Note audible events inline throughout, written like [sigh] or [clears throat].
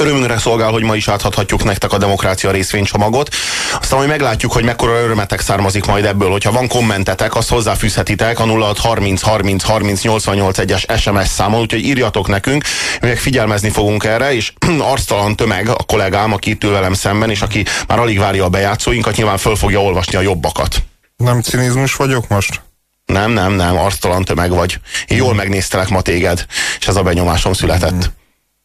Örömünkre szolgál, hogy ma is áthathatjuk nektek a demokrácia részvénycsomagot. Aztán majd meglátjuk, hogy mekkora örömetek származik majd ebből. Hogyha van kommentetek, azt hozzáfűzhetitek a 0630 30 30 88 es SMS számon, úgyhogy írjatok nekünk, meg figyelmezni fogunk erre, és [clears throat] arctalan tömeg a kollégám, aki itt ül velem szemben, és aki már alig várja a bejátszóinkat, nyilván föl fogja olvasni a jobbakat. Nem cinizmus vagyok most? Nem, nem, nem, arctalan tömeg vagy. Én jól megnéztelek ma téged, és ez a benyomásom született.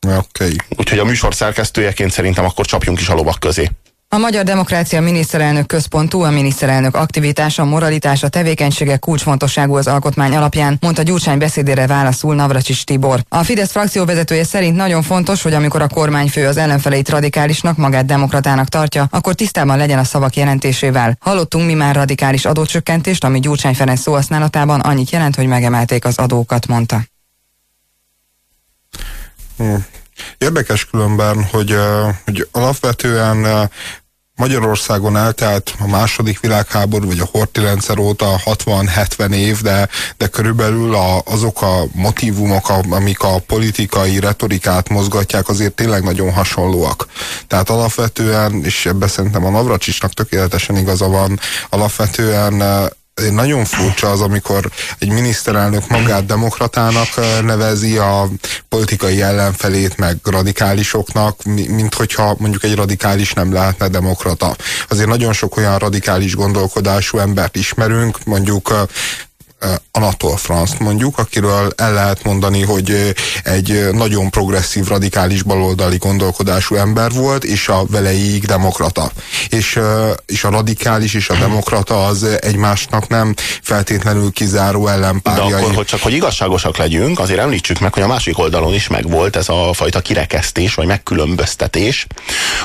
Okay. Úgyhogy a műsor szerkesztőjeként szerintem akkor csapjunk is a lovak közé. A Magyar Demokrácia miniszterelnök központú, a miniszterelnök aktivitása, moralitása, tevékenysége kulcsfontosságú az alkotmány alapján, mondta Gyurcsány beszédére válaszul Navracsics Tibor. A Fidesz frakcióvezetője szerint nagyon fontos, hogy amikor a kormányfő az ellenfeleit radikálisnak, magát demokratának tartja, akkor tisztában legyen a szavak jelentésével. Hallottunk mi már radikális adócsökkentést, ami Gyurcsány Ferenc szóhasználatában annyit jelent, hogy megemelték az adókat, mondta. Hmm. Érdekes különben, hogy, hogy alapvetően Magyarországon eltelt a második világháború, vagy a horti rendszer óta 60-70 év, de, de körülbelül a, azok a motivumok, amik a politikai retorikát mozgatják, azért tényleg nagyon hasonlóak. Tehát alapvetően, és ebben szerintem a Navracsisnak tökéletesen igaza van, alapvetően nagyon furcsa az, amikor egy miniszterelnök magát demokratának nevezi a politikai ellenfelét, meg radikálisoknak, mint hogyha mondjuk egy radikális nem lehetne demokrata. Azért nagyon sok olyan radikális gondolkodású embert ismerünk, mondjuk Anatol Franz mondjuk, akiről el lehet mondani, hogy egy nagyon progresszív, radikális baloldali gondolkodású ember volt, és a veleig demokrata. És, és a radikális és a demokrata az egymásnak nem feltétlenül kizáró ellenpárjai. De akkor, hogy csak hogy igazságosak legyünk, azért említsük meg, hogy a másik oldalon is megvolt ez a fajta kirekesztés, vagy megkülönböztetés.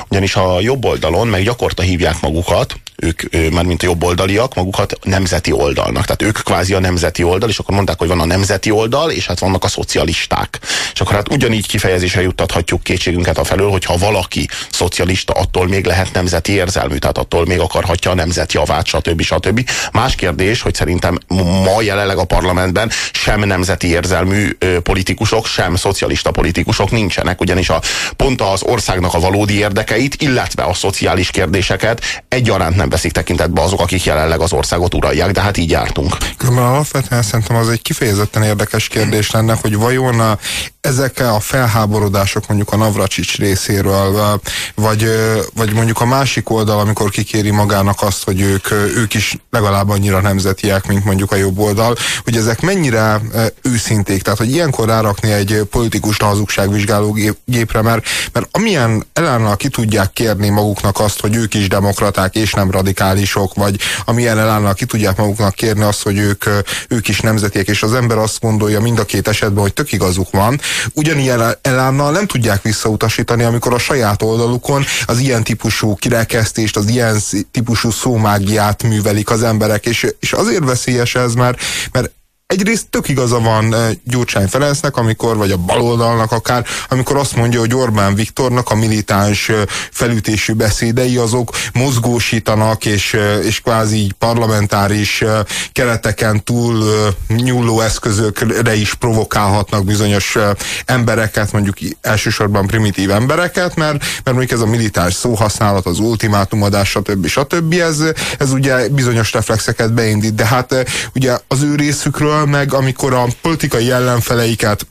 Ugyanis a jobb oldalon meg gyakorta hívják magukat, ők, már mint a jobboldaliak, magukat nemzeti oldalnak. Tehát ők kvázi a nemzeti oldal, és akkor mondták, hogy van a nemzeti oldal, és hát vannak a szocialisták. És akkor hát ugyanígy kifejezésre juttathatjuk kétségünket a felől, hogyha valaki szocialista, attól még lehet nemzeti érzelmű, tehát attól még akarhatja a nemzet javát, stb. stb. Más kérdés, hogy szerintem ma jelenleg a parlamentben sem nemzeti érzelmű politikusok, sem szocialista politikusok nincsenek, ugyanis a, pont az országnak a valódi érdekeit, illetve a szociális kérdéseket egyaránt nem veszik tekintetbe azok, akik jelenleg az országot uralják, de hát így jártunk. Különben alapvetően szerintem az egy kifejezetten érdekes kérdés lenne, hogy vajon a, ezek a felháborodások mondjuk a Navracsics részéről, vagy, vagy mondjuk a másik oldal, amikor kikéri magának azt, hogy ők, ők is legalább annyira nemzetiek, mint mondjuk a jobb oldal, hogy ezek mennyire őszinték, tehát hogy ilyenkor rárakni egy politikus hazugságvizsgáló gépre, mert, mert amilyen ellenáll ki tudják kérni maguknak azt, hogy ők is demokraták és nem radikálisok, vagy amilyen ellenáll ki tudják maguknak kérni azt, hogy ők, ők is nemzetiek, és az ember azt gondolja mind a két esetben, hogy tök igazuk van, ugyanilyen elánnal nem tudják visszautasítani, amikor a saját oldalukon az ilyen típusú kirekesztést, az ilyen típusú szómágiát művelik az emberek, és, és azért veszélyes ez, mert, mert egyrészt tök igaza van eh, Gyurcsány Ferencnek, amikor, vagy a baloldalnak akár, amikor azt mondja, hogy Orbán Viktornak a militáns eh, felütésű beszédei azok mozgósítanak, és, eh, és kvázi parlamentáris kereteken túl nyúló eszközökre is provokálhatnak bizonyos embereket, mondjuk elsősorban primitív embereket, mert, mert mondjuk ez a militáns szóhasználat, az ultimátumadás, stb. stb. Ez, ez ugye bizonyos reflexeket beindít, de hát ugye az ő részükről meg amikor a politikai ellenfeleiket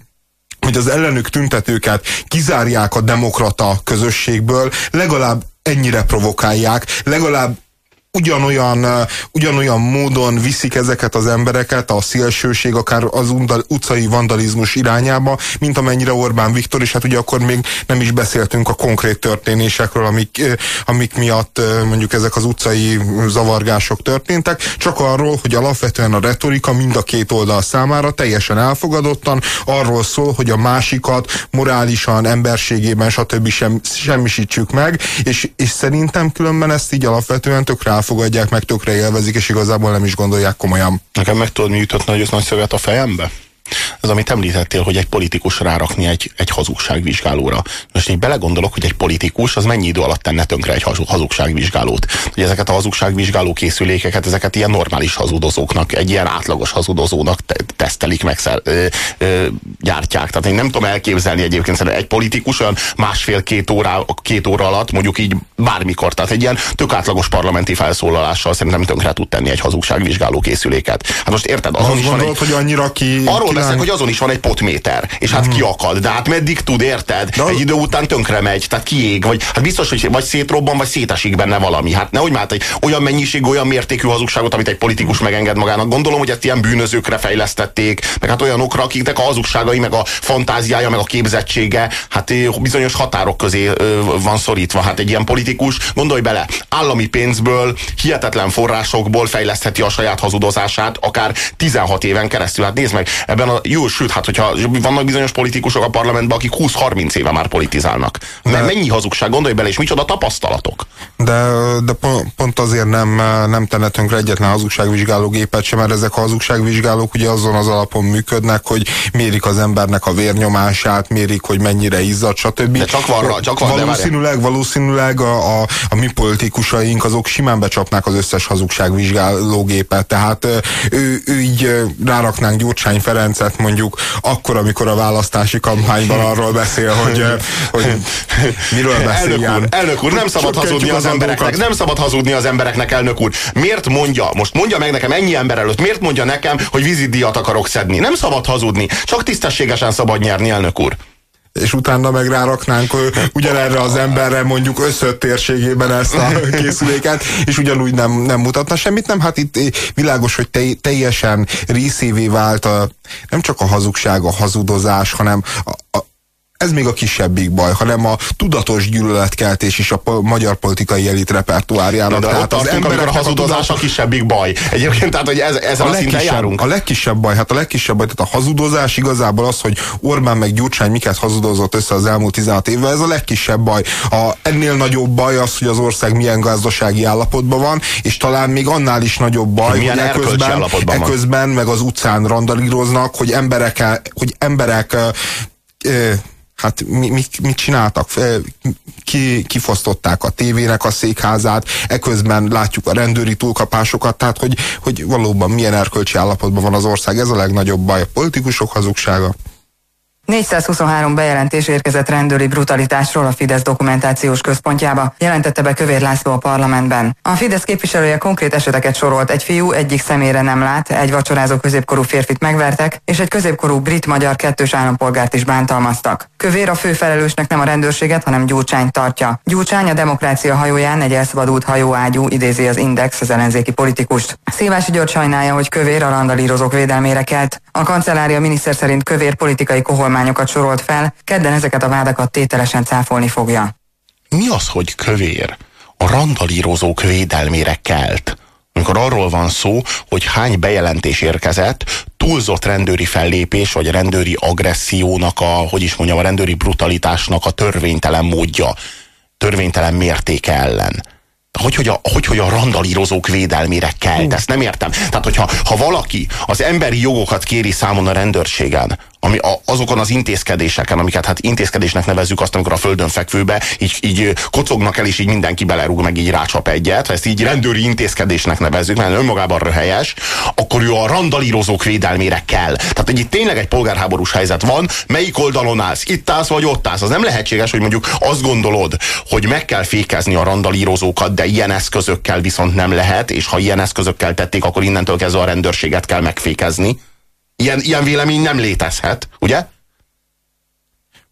hogy az ellenük tüntetőket kizárják a demokrata közösségből, legalább ennyire provokálják, legalább ugyanolyan, ugyanolyan módon viszik ezeket az embereket a szélsőség, akár az utcai vandalizmus irányába, mint amennyire Orbán Viktor, és hát ugye akkor még nem is beszéltünk a konkrét történésekről, amik, amik miatt mondjuk ezek az utcai zavargások történtek, csak arról, hogy alapvetően a retorika mind a két oldal számára teljesen elfogadottan arról szól, hogy a másikat morálisan, emberségében, stb. Sem, semmisítsük meg, és, és szerintem különben ezt így alapvetően tökre elfogadják, meg tökre élvezik, és igazából nem is gondolják komolyan. Nekem meg tudod, mi jutott nagy, nagy szövet a fejembe? Az, amit említettél, hogy egy politikus rárakni egy, egy hazugságvizsgálóra. Most így belegondolok, hogy egy politikus az mennyi idő alatt tenne tönkre egy hazugságvizsgálót. Hogy ezeket a hazugságvizsgáló készülékeket, ezeket ilyen normális hazudozóknak, egy ilyen átlagos hazudozónak te tesztelik meg, ö, ö, gyártják. Tehát én nem tudom elképzelni egyébként, egy politikus olyan másfél-két óra, két óra alatt, mondjuk így bármikor, tehát egy ilyen tök átlagos parlamenti felszólalással szerintem tönkre tud tenni egy hazugságvizsgáló készüléket. Hát most érted, azon Azt gondolod, egy, hogy annyira ki... Arról beszélek, hogy azon is van egy potméter, és hát kiakad, de hát meddig tud, érted? De Egy idő után tönkre megy, tehát kiég, vagy hát biztos, hogy vagy szétrobban, vagy szétesik benne valami. Hát nehogy már egy olyan mennyiség, olyan mértékű hazugságot, amit egy politikus megenged magának. Gondolom, hogy ezt ilyen bűnözőkre fejlesztették, meg hát olyanokra, akiknek a hazugságai, meg a fantáziája, meg a képzettsége, hát ö, bizonyos határok közé ö, van szorítva. Hát egy ilyen politikus, gondolj bele, állami pénzből, hihetetlen forrásokból fejlesztheti a saját hazudozását, akár 16 éven keresztül. Hát nézd meg, ebben a jó, sőt, hát hogyha vannak bizonyos politikusok a parlamentben, akik 20-30 éve már politizálnak. Mert mennyi hazugság, gondolj bele, és micsoda tapasztalatok. De, de pont, azért nem, nem tenne tönkre egyetlen hazugságvizsgálógépet sem, mert ezek a hazugságvizsgálók ugye azon az alapon működnek, hogy mérik az embernek a vérnyomását, mérik, hogy mennyire izzad, stb. De csak van csak van, de valószínűleg, valószínűleg a, a, a mi politikusaink azok simán becsapnák az összes hazugságvizsgálógépet, tehát ö, ő, ő így ráraknánk Gyurcsány Ferencet mondjuk akkor, amikor a választási kampányban [laughs] arról beszél, hogy, ö, hogy miről beszél Elnök úr, elnök úr, nem szabad hazudni az, az embereknek, nem szabad hazudni az embereknek, elnök úr. Miért mondja, most mondja meg nekem ennyi ember előtt, miért mondja nekem, hogy vízidíjat akarok szedni? Nem szabad hazudni, csak tisztességesen szabad nyerni, elnök úr. És utána meg ráraknánk ugyanerre az emberre mondjuk összött térségében ezt a [laughs] készüléket, és ugyanúgy nem, nem mutatna semmit, nem? Hát itt eh, világos, hogy te, teljesen részévé vált a, nem csak a hazugság, a hazudozás, hanem a, a, ez még a kisebbik baj, hanem a tudatos gyűlöletkeltés is a magyar politikai elit Na, repertoáriának. de ott tartunk, amikor a embereknek hazudozás a tudat- kisebbik baj. Egyébként, tehát, hogy ez, ezen a a, szinten legkisebb, járunk. a legkisebb baj, hát a legkisebb baj, tehát a hazudozás igazából az, hogy Orbán meg Gyurcsány miket hazudozott össze az elmúlt 16 évvel, ez a legkisebb baj. A, ennél nagyobb baj az, hogy az ország milyen gazdasági állapotban van, és talán még annál is nagyobb baj, Hogy milyen hogy eközben, eközben meg az utcán randalíroznak, hogy emberek, hogy emberek ö, ö, Hát mi, mi, mit csináltak? Ki, kifosztották a tévének a székházát, eközben látjuk a rendőri túlkapásokat, tehát hogy, hogy valóban milyen erkölcsi állapotban van az ország, ez a legnagyobb baj, a politikusok hazugsága. 423 bejelentés érkezett rendőri brutalitásról a Fidesz dokumentációs központjába, jelentette be Kövér László a parlamentben. A Fidesz képviselője konkrét eseteket sorolt. Egy fiú egyik személyre nem lát, egy vacsorázó középkorú férfit megvertek, és egy középkorú brit-magyar kettős állampolgárt is bántalmaztak. Kövér a főfelelősnek nem a rendőrséget, hanem Gyurcsány tartja. Gyurcsány a demokrácia hajóján egy elszabadult hajóágyú idézi az Index az ellenzéki politikust. Szévási György sajnálja, hogy Kövér a randalírozók védelmére kelt. A kancellária miniszter szerint Kövér politikai koholmányokat sorolt fel, kedden ezeket a vádakat tételesen cáfolni fogja. Mi az, hogy kövér? A randalírozók védelmére kelt. Amikor arról van szó, hogy hány bejelentés érkezett, túlzott rendőri fellépés, vagy rendőri agressziónak, a, hogy is mondjam, a rendőri brutalitásnak a törvénytelen módja, törvénytelen mértéke ellen. Hogy, hogy, a, hogy, hogy a randalírozók védelmére kelt, ezt nem értem. Tehát, hogyha ha valaki az emberi jogokat kéri számon a rendőrségen, ami a, azokon az intézkedéseken, amiket hát intézkedésnek nevezzük azt, amikor a földön fekvőbe így, így kocognak el, és így mindenki belerúg, meg így rácsap egyet, ezt így rendőri intézkedésnek nevezzük, mert önmagában röhelyes, akkor ő a randalírozók védelmére kell. Tehát, itt tényleg egy polgárháborús helyzet van, melyik oldalon állsz? Itt állsz, vagy ott állsz? Az nem lehetséges, hogy mondjuk azt gondolod, hogy meg kell fékezni a randalírozókat, de ilyen eszközökkel viszont nem lehet, és ha ilyen eszközökkel tették, akkor innentől kezdve a rendőrséget kell megfékezni. Ilyen, ilyen vélemény nem létezhet, ugye?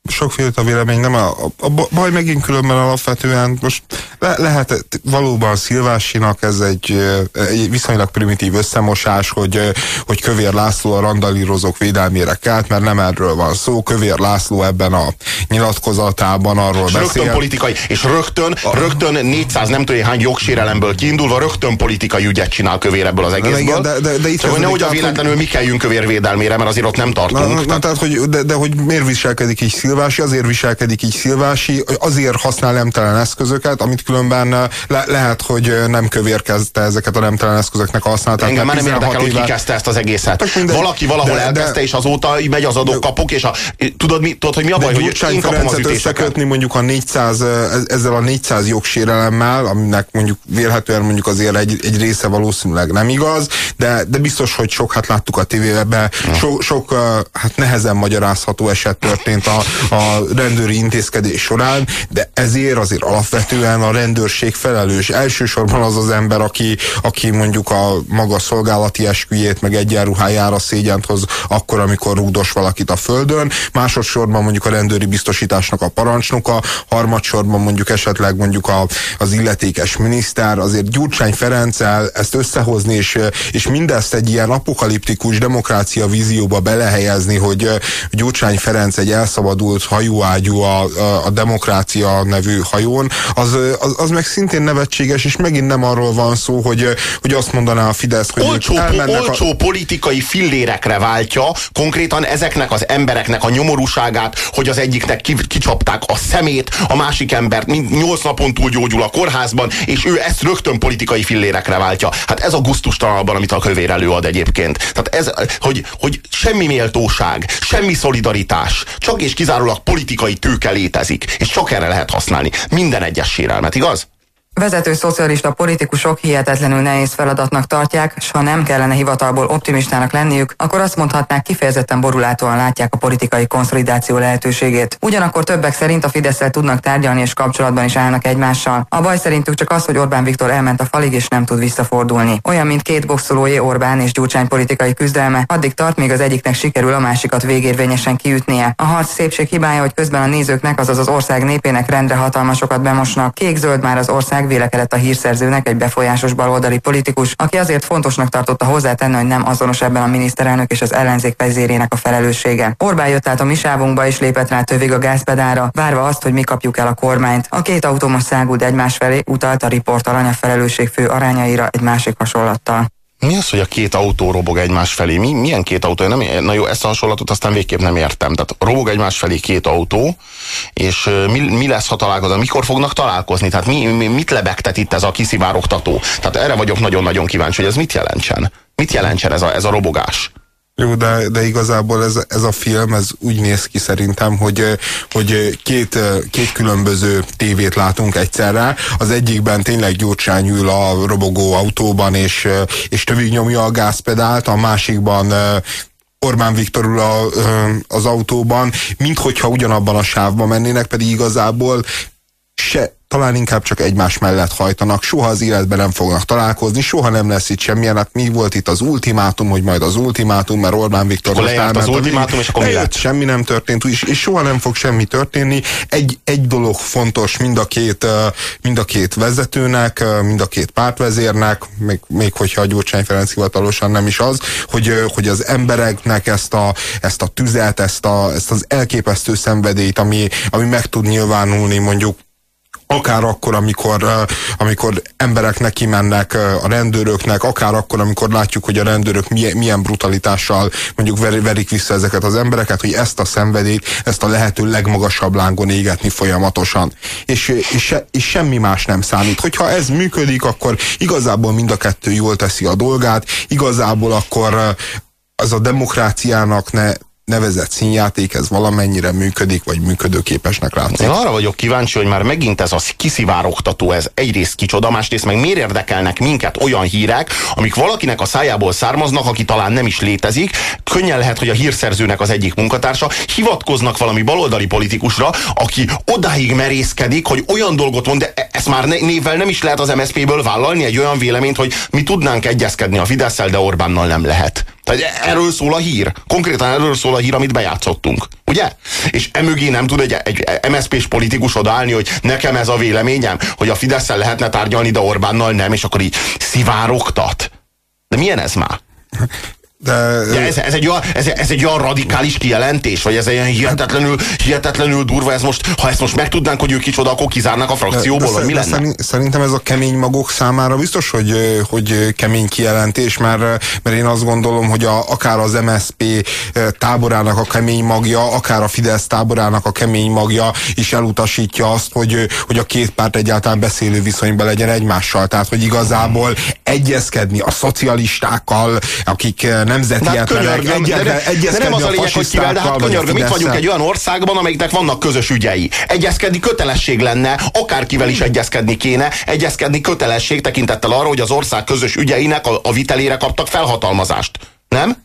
Sokféle a vélemény, nem a, a, baj megint különben alapvetően most le, lehet valóban Szilvásinak ez egy, egy viszonylag primitív összemosás, hogy, hogy Kövér László a randalírozók védelmére kelt, mert nem erről van szó. Kövér László ebben a nyilatkozatában arról És beszél. rögtön politikai, és rögtön, rögtön 400 nem tudom hány jogsérelemből kiindulva, rögtön politikai ügyet csinál kövér ebből az egészből. igen, de- de- de itt hogy kezdődik, nehogy a tehát, véletlenül mi kelljünk kövér védelmére, mert azért ott nem Na, tartunk. na, na, tehát, hogy, de, de hogy miért viselkedik így Szilvási, azért viselkedik így Szilvási, azért használ nemtelen eszközöket, amit különben le, lehet, hogy nem kövérkezte ezeket a nemtelen eszközöknek a használatát. Engem már nem érdekel, hogy ki kezdte ezt az egészet. Mindegy, Valaki valahol de, elkezdte, de, és azóta megy az adókapok, és a, tudod, mi, tudod, hogy mi a baj, hogy én kapom az összekötni mondjuk a 400, ezzel a 400 jogsérelemmel, aminek mondjuk vélhetően mondjuk azért egy, egy része valószínűleg nem igaz, de, de biztos, hogy sok, hát láttuk a tévében, so, sok hát nehezen magyarázható eset történt a, a rendőri intézkedés során, de ezért azért alapvetően a rendőrség felelős. Elsősorban az az ember, aki, aki mondjuk a maga szolgálati esküjét, meg egyenruhájára szégyent hoz akkor, amikor rúdos valakit a földön, másodszorban mondjuk a rendőri biztosításnak a parancsnoka, harmadsorban mondjuk esetleg mondjuk a, az illetékes miniszter, azért Gyurcsány Ferenccel ezt összehozni, és, és mindezt egy ilyen apokaliptikus demokrácia vízióba belehelyezni, hogy Gyurcsány Ferenc egy elszabadult hajóágyú a, a, a demokrácia nevű hajón, az, az, az meg szintén nevetséges, és megint nem arról van szó, hogy, hogy azt mondaná a Fidesz, hogy olcsó, olcsó a... politikai fillérekre váltja konkrétan ezeknek az embereknek a nyomorúságát, hogy az egyiknek kicsapták a szemét, a másik embert nyolc napon túl gyógyul a kórházban, és ő ezt rögtön politikai fillérekre váltja. Hát ez a gusztustalanabban, amit a kövér előad egyébként. Tehát ez, hogy, hogy semmi méltóság, semmi szolidaritás, csak és kizárólag politikai tőke létezik, és csak erre lehet használni minden egyes sérelmet, igaz? Vezető szocialista politikusok hihetetlenül nehéz feladatnak tartják, s ha nem kellene hivatalból optimistának lenniük, akkor azt mondhatnák kifejezetten borulátóan látják a politikai konszolidáció lehetőségét. Ugyanakkor többek szerint a fidesz tudnak tárgyalni és kapcsolatban is állnak egymással. A baj szerintük csak az, hogy Orbán Viktor elment a falig és nem tud visszafordulni. Olyan, mint két boxolójé Orbán és Gyurcsány politikai küzdelme, addig tart, míg az egyiknek sikerül a másikat végérvényesen kiütnie. A harc szépség hibája, hogy közben a nézőknek, azaz az ország népének rendre hatalmasokat bemosnak. Kék-zöld már az ország megvélekedett a hírszerzőnek egy befolyásos baloldali politikus, aki azért fontosnak tartotta hozzátenni, hogy nem azonos ebben a miniszterelnök és az ellenzék vezérének a felelőssége. Orbán jött át a mi sávunkba és lépett rá tövig a gázpedára, várva azt, hogy mi kapjuk el a kormányt. A két autó most száguld egymás felé, utalt a riport aranya felelősség fő arányaira egy másik hasonlattal. Mi az, hogy a két autó robog egymás felé? Mi, milyen két autó? Nem, na jó, ezt a hasonlatot aztán végképp nem értem. Tehát robog egymás felé két autó, és mi, mi lesz, ha találkoznak? Mikor fognak találkozni? Tehát mi, mi, mit lebegtet itt ez a kiszivárogtató? Tehát erre vagyok nagyon-nagyon kíváncsi, hogy ez mit jelentsen? Mit jelentsen ez a, ez a robogás? Jó, de, de igazából ez, ez a film, ez úgy néz ki szerintem, hogy, hogy két, két különböző tévét látunk egyszerre. Az egyikben tényleg Gyurcsány ül a robogó autóban, és, és tövig nyomja a gázpedált, a másikban Orbán Viktor ül a, az autóban, minthogyha ugyanabban a sávban mennének, pedig igazából se, talán inkább csak egymás mellett hajtanak, soha az életben nem fognak találkozni, soha nem lesz itt semmilyen, hát mi volt itt az ultimátum, hogy majd az ultimátum, mert Orbán Viktor most elment az ultimátum, és akkor mi lett? Semmi nem történt, és, és soha nem fog semmi történni. Egy, egy dolog fontos mind a két, mind a két vezetőnek, mind a két pártvezérnek, még, még hogyha a Gyurcsány Ferenc hivatalosan nem is az, hogy, hogy az embereknek ezt a, ezt a tüzet, ezt, a, ezt az elképesztő szenvedélyt, ami, ami meg tud nyilvánulni mondjuk akár akkor, amikor, amikor emberek neki mennek a rendőröknek, akár akkor, amikor látjuk, hogy a rendőrök milyen, milyen brutalitással mondjuk ver, verik vissza ezeket az embereket, hogy ezt a szenvedélyt, ezt a lehető legmagasabb lángon égetni folyamatosan. És, és, és semmi más nem számít. Hogyha ez működik, akkor igazából mind a kettő jól teszi a dolgát, igazából akkor az a demokráciának ne, nevezett színjáték, ez valamennyire működik, vagy működőképesnek látszik. Én arra vagyok kíváncsi, hogy már megint ez a kiszivárogtató, ez egyrészt kicsoda, másrészt meg miért érdekelnek minket olyan hírek, amik valakinek a szájából származnak, aki talán nem is létezik, könnyen lehet, hogy a hírszerzőnek az egyik munkatársa, hivatkoznak valami baloldali politikusra, aki odáig merészkedik, hogy olyan dolgot mond, de e- ezt már névvel nem is lehet az MSZP-ből vállalni, egy olyan véleményt, hogy mi tudnánk egyezkedni a fidesz de Orbánnal nem lehet. Tehát erről szól a hír. Konkrétan erről szól a hír, amit bejátszottunk. Ugye? És emögé nem tud egy, egy MSZP-s politikus odaállni, hogy nekem ez a véleményem, hogy a fidesz lehetne tárgyalni, de Orbánnal nem, és akkor így szivárogtat. De milyen ez már? De, de ez, ez, egy olyan, ez, ez egy olyan radikális kijelentés, vagy ez egy ilyen hihetetlenül, hihetetlenül durva, ez most, ha ezt most megtudnánk, hogy ők kicsoda, akkor kizárnak a frakcióból, de, de, vagy mi lenne? Szerintem ez a kemény magok számára biztos, hogy, hogy kemény kijelentés, mert, mert én azt gondolom, hogy a, akár az MSP táborának a kemény magja, akár a Fidesz táborának a kemény magja is elutasítja azt, hogy, hogy a két párt egyáltalán beszélő viszonyban legyen egymással. Tehát, hogy igazából egyezkedni a szocialistákkal, akik nemzetietlenek, de, de, de nem az a lényeg, hogy kivel, de hát könyörgöm, itt vagyunk egy olyan országban, amelyiknek vannak közös ügyei. Egyezkedni kötelesség lenne, akárkivel is egyezkedni kéne, egyezkedni kötelesség tekintettel arra, hogy az ország közös ügyeinek a, a vitelére kaptak felhatalmazást. Nem?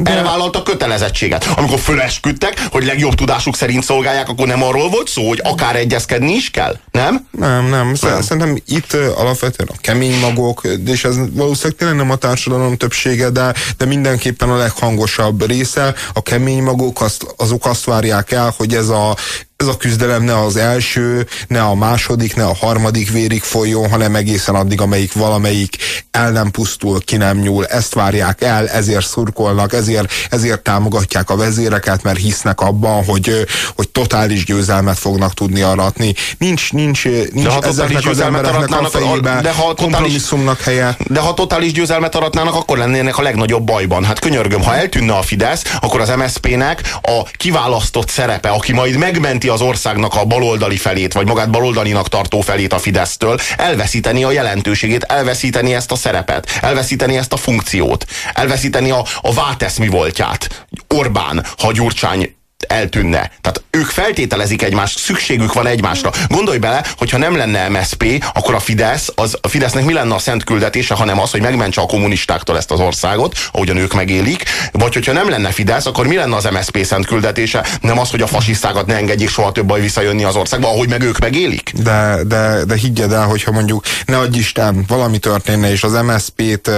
De... Erre vállaltak kötelezettséget. Amikor fölesküdtek, hogy legjobb tudásuk szerint szolgálják, akkor nem arról volt szó, hogy akár egyezkedni is kell? Nem? Nem, nem. nem. Szerintem itt alapvetően a kemény magok, és ez valószínűleg tényleg nem a társadalom többsége, de, de mindenképpen a leghangosabb része. A kemény magok azt, azok azt várják el, hogy ez a ez a küzdelem ne az első, ne a második, ne a harmadik vérig folyjon, hanem egészen addig, amelyik valamelyik el nem pusztul, ki nem nyúl. Ezt várják el, ezért szurkolnak, ezért, ezért támogatják a vezéreket, mert hisznek abban, hogy, hogy totális győzelmet fognak tudni aratni. Nincs, nincs, nincs de ha ezeknek az embereknek a fejébe de ha kompromisszumnak helye. De ha totális győzelmet aratnának, akkor lennének a legnagyobb bajban. Hát könyörgöm, ha eltűnne a Fidesz, akkor az MSZP-nek a kiválasztott szerepe, aki majd megmenti az országnak a baloldali felét, vagy magát baloldalinak tartó felét a Fidesztől, elveszíteni a jelentőségét, elveszíteni ezt a szerepet, elveszíteni ezt a funkciót, elveszíteni a, a váltesz mi voltját. Orbán, ha Gyurcsány eltűnne. Tehát ők feltételezik egymást, szükségük van egymásra. Gondolj bele, hogyha nem lenne MSP, akkor a Fidesz, az, a Fidesznek mi lenne a szent küldetése, hanem az, hogy megmentse a kommunistáktól ezt az országot, ahogyan ők megélik, vagy hogyha nem lenne Fidesz, akkor mi lenne az MSP szent küldetése? Nem az, hogy a fasisztákat ne engedjék soha több visszajönni az országba, ahogy meg ők megélik? De, de, de higgyed el, hogyha mondjuk ne adj Isten, valami történne, és az MSP-t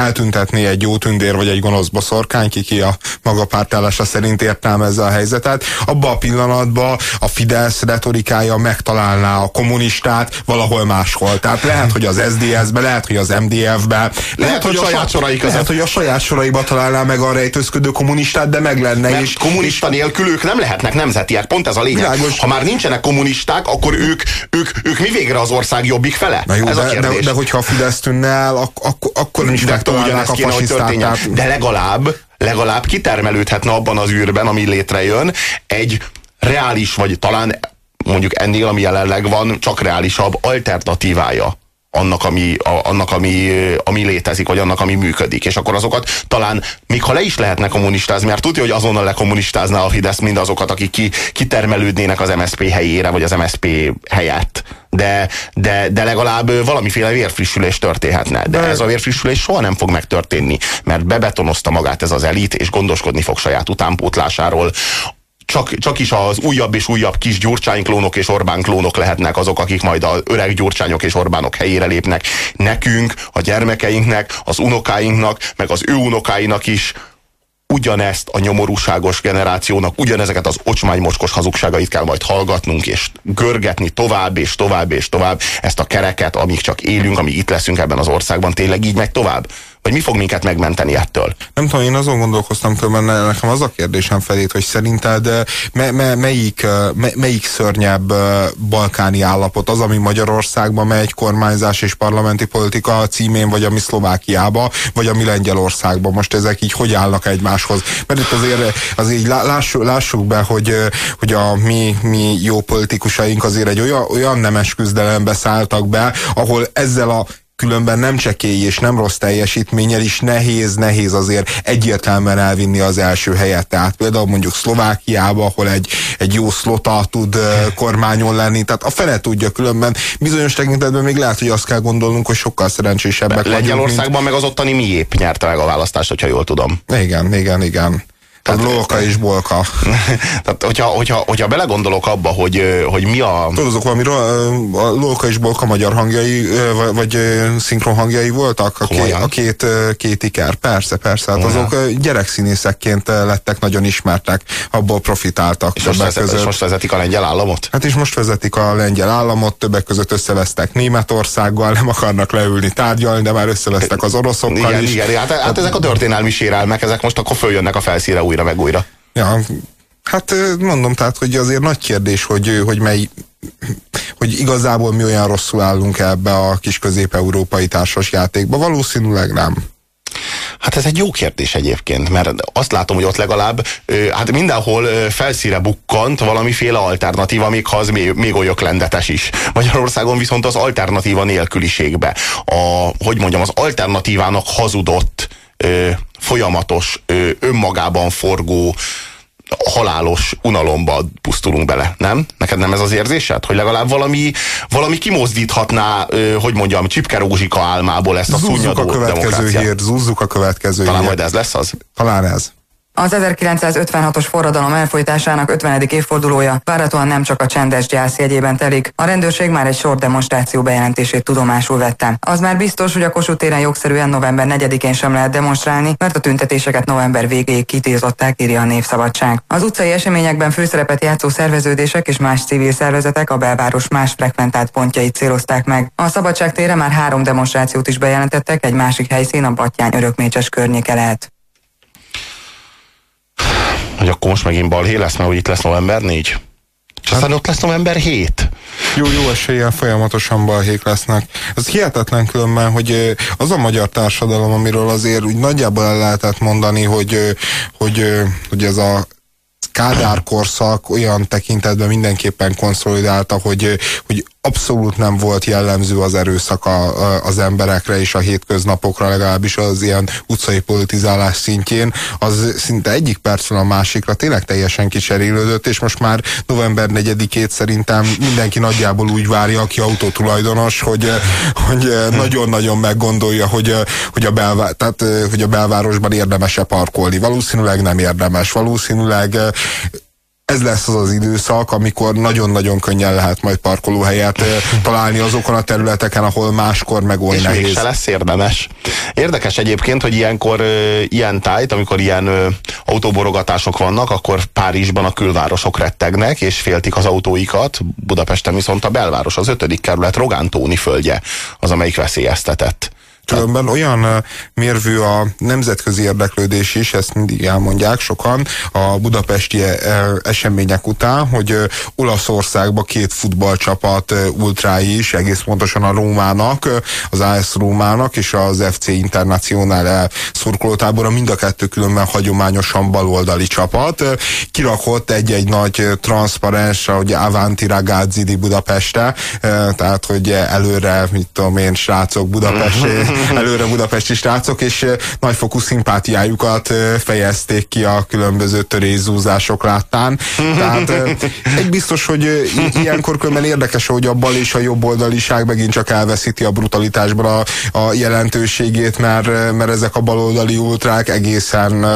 eltüntetni egy jó tündér vagy egy gonosz boszorkány, ki, ki a maga pártállása szerint értelmezze a helyzetet, abba a pillanatban a Fidesz retorikája megtalálná a kommunistát valahol máshol. Tehát lehet, hogy az SDS-be, lehet, hogy az MDF-be, lehet, lehet, hogy, a saját sorai között. Lehet, hogy a saját soraiba találná meg a rejtőzködő kommunistát, de meg lenne. Mert és, kommunista és, nélkül ők nem lehetnek nemzetiek, pont ez a lényeg. Világos. Ha már nincsenek kommunisták, akkor ők, ők, ők mi végre az ország jobbik fele? Na jó, ez de, a kérdés. De, de hogyha a Fidesz tűnne el, ak ak akkor nincs ugyanezt kéne, hogy történjen. De legalább, legalább kitermelődhetne abban az űrben, ami létrejön, egy reális, vagy talán mondjuk ennél, ami jelenleg van, csak reálisabb alternatívája annak, ami, a, annak ami, ami létezik, vagy annak, ami működik. És akkor azokat talán, még ha le is lehetne kommunistázni, mert tudja, hogy azonnal lekommunistázná a Fidesz mind azokat, akik ki, kitermelődnének az MSP helyére, vagy az MSP helyett. De, de, de legalább valamiféle vérfrissülés történhetne. De ez a vérfrissülés soha nem fog megtörténni, mert bebetonozta magát ez az elit, és gondoskodni fog saját utánpótlásáról csak, csak is az újabb és újabb kis Gyurcsány klónok és Orbán klónok lehetnek azok, akik majd az öreg Gyurcsányok és Orbánok helyére lépnek. Nekünk, a gyermekeinknek, az unokáinknak, meg az ő unokáinak is ugyanezt a nyomorúságos generációnak, ugyanezeket az ocsmánymocskos hazugságait kell majd hallgatnunk, és görgetni tovább, és tovább, és tovább ezt a kereket, amíg csak élünk, amíg itt leszünk ebben az országban, tényleg így megy tovább? Vagy mi fog minket megmenteni ettől? Nem tudom, én azon gondolkoztam különben, nekem az a kérdésem felét, hogy szerinted me, me, melyik, me, melyik szörnyebb balkáni állapot az, ami Magyarországban megy kormányzás és parlamenti politika címén, vagy ami Szlovákiába, vagy ami Lengyelországban. Most ezek így hogy állnak egymáshoz? Mert itt azért, azért lássuk, lássuk be, hogy, hogy a mi, mi jó politikusaink azért egy olyan, olyan nemes küzdelembe szálltak be, ahol ezzel a különben nem csekély és nem rossz teljesítménnyel is nehéz, nehéz azért egyértelműen elvinni az első helyet. Tehát például mondjuk Szlovákiába, ahol egy, egy jó szlota tud kormányon lenni, tehát a fele tudja különben. Bizonyos tekintetben még lehet, hogy azt kell gondolnunk, hogy sokkal szerencsésebbek vagyunk. Lengyelországban mint... meg az ottani miép nyerte meg a választást, hogyha jól tudom. Igen, igen, igen. Tehát lóka és bolka. [laughs] Tehát, hogyha, hogyha, hogyha belegondolok abba, hogy, hogy mi a... Tudod, valami a lóka és bolka magyar hangjai, vagy, vagy szinkron hangjai voltak? A, két, a két, két iker. Persze, persze. Hát azok gyerekszínészekként lettek nagyon ismertek, abból profitáltak. És most, vezet, és most vezetik a lengyel államot? Hát és most vezetik a lengyel államot, többek között összevesztek Németországgal, nem akarnak leülni tárgyalni, de már összevesztek az oroszokkal igen, is. Igen, hát, hát ezek a történelmi sérelmek, ezek most akkor följönnek a felszíre újra meg újra. Ja, hát mondom, tehát, hogy azért nagy kérdés, hogy, hogy mely, hogy igazából mi olyan rosszul állunk ebbe a kis közép-európai társasjátékba. Valószínűleg nem. Hát ez egy jó kérdés egyébként, mert azt látom, hogy ott legalább hát mindenhol felszíre bukkant valamiféle alternatíva, még ha az még, még olyan lendetes is. Magyarországon viszont az alternatíva nélküliségbe. A, hogy mondjam, az alternatívának hazudott, folyamatos, önmagában forgó, halálos unalomba pusztulunk bele, nem? Neked nem ez az érzésed? Hogy legalább valami, valami kimozdíthatná, hogy mondjam, Csipke Rózsika álmából ezt a szúnyadó a következő hír, zúzzuk a következő Talán hír. majd ez lesz az? Talán ez. Az 1956-os forradalom elfolytásának 50. évfordulója várhatóan nem csak a csendes gyász jegyében telik, a rendőrség már egy sor demonstráció bejelentését tudomásul vette. Az már biztos, hogy a Kossuth téren jogszerűen november 4-én sem lehet demonstrálni, mert a tüntetéseket november végéig kitiltották, írja a Népszabadság. Az utcai eseményekben főszerepet játszó szerveződések és más civil szervezetek a belváros más frekventált pontjait célozták meg. A Szabadság tére már három demonstrációt is bejelentettek, egy másik helyszín a Battyány örökmécses környéke lehet hogy akkor most megint balhé lesz, mert hogy itt lesz november 4. És aztán ott lesz november 7. Jó, jó eséllyel folyamatosan balhék lesznek. Ez hihetetlen különben, hogy az a magyar társadalom, amiről azért úgy nagyjából el lehetett mondani, hogy, hogy, hogy ez a Kádár korszak olyan tekintetben mindenképpen konszolidálta, hogy, hogy abszolút nem volt jellemző az erőszak a, a, az emberekre és a hétköznapokra, legalábbis az ilyen utcai politizálás szintjén, az szinte egyik percről a másikra tényleg teljesen kicserélődött, és most már november 4-ét szerintem mindenki nagyjából úgy várja, aki autótulajdonos, hogy hogy nagyon-nagyon meggondolja, hogy, hogy, a belvá, tehát, hogy a belvárosban érdemes-e parkolni. Valószínűleg nem érdemes. Valószínűleg ez lesz az az időszak, amikor nagyon-nagyon könnyen lehet majd parkolóhelyet találni azokon a területeken, ahol máskor meg oly És nehéz. se lesz érdemes. Érdekes egyébként, hogy ilyenkor ilyen tájt, amikor ilyen autóborogatások vannak, akkor Párizsban a külvárosok rettegnek, és féltik az autóikat, Budapesten viszont a belváros, az ötödik kerület Rogántóni földje az, amelyik veszélyeztetett. Különben olyan mérvű a nemzetközi érdeklődés is, ezt mindig elmondják sokan a budapesti események után, hogy Olaszországban két futballcsapat ultrái is, egész pontosan a Rómának, az AS Rómának és az FC Internacional szurkolótábora, mind a kettő különben hagyományosan baloldali csapat. Kirakott egy-egy nagy transzparens, hogy Avanti Ragazzi di Budapeste, tehát hogy előre, mit tudom én, srácok Budapesti [laughs] [laughs] előre budapesti srácok, és nagyfokú szimpátiájukat fejezték ki a különböző törészúzások láttán. [laughs] Tehát egy biztos, hogy ilyenkor különben érdekes, hogy a bal és a jobb oldaliság megint csak elveszíti a brutalitásban a, a jelentőségét, mert, mert ezek a baloldali ultrák egészen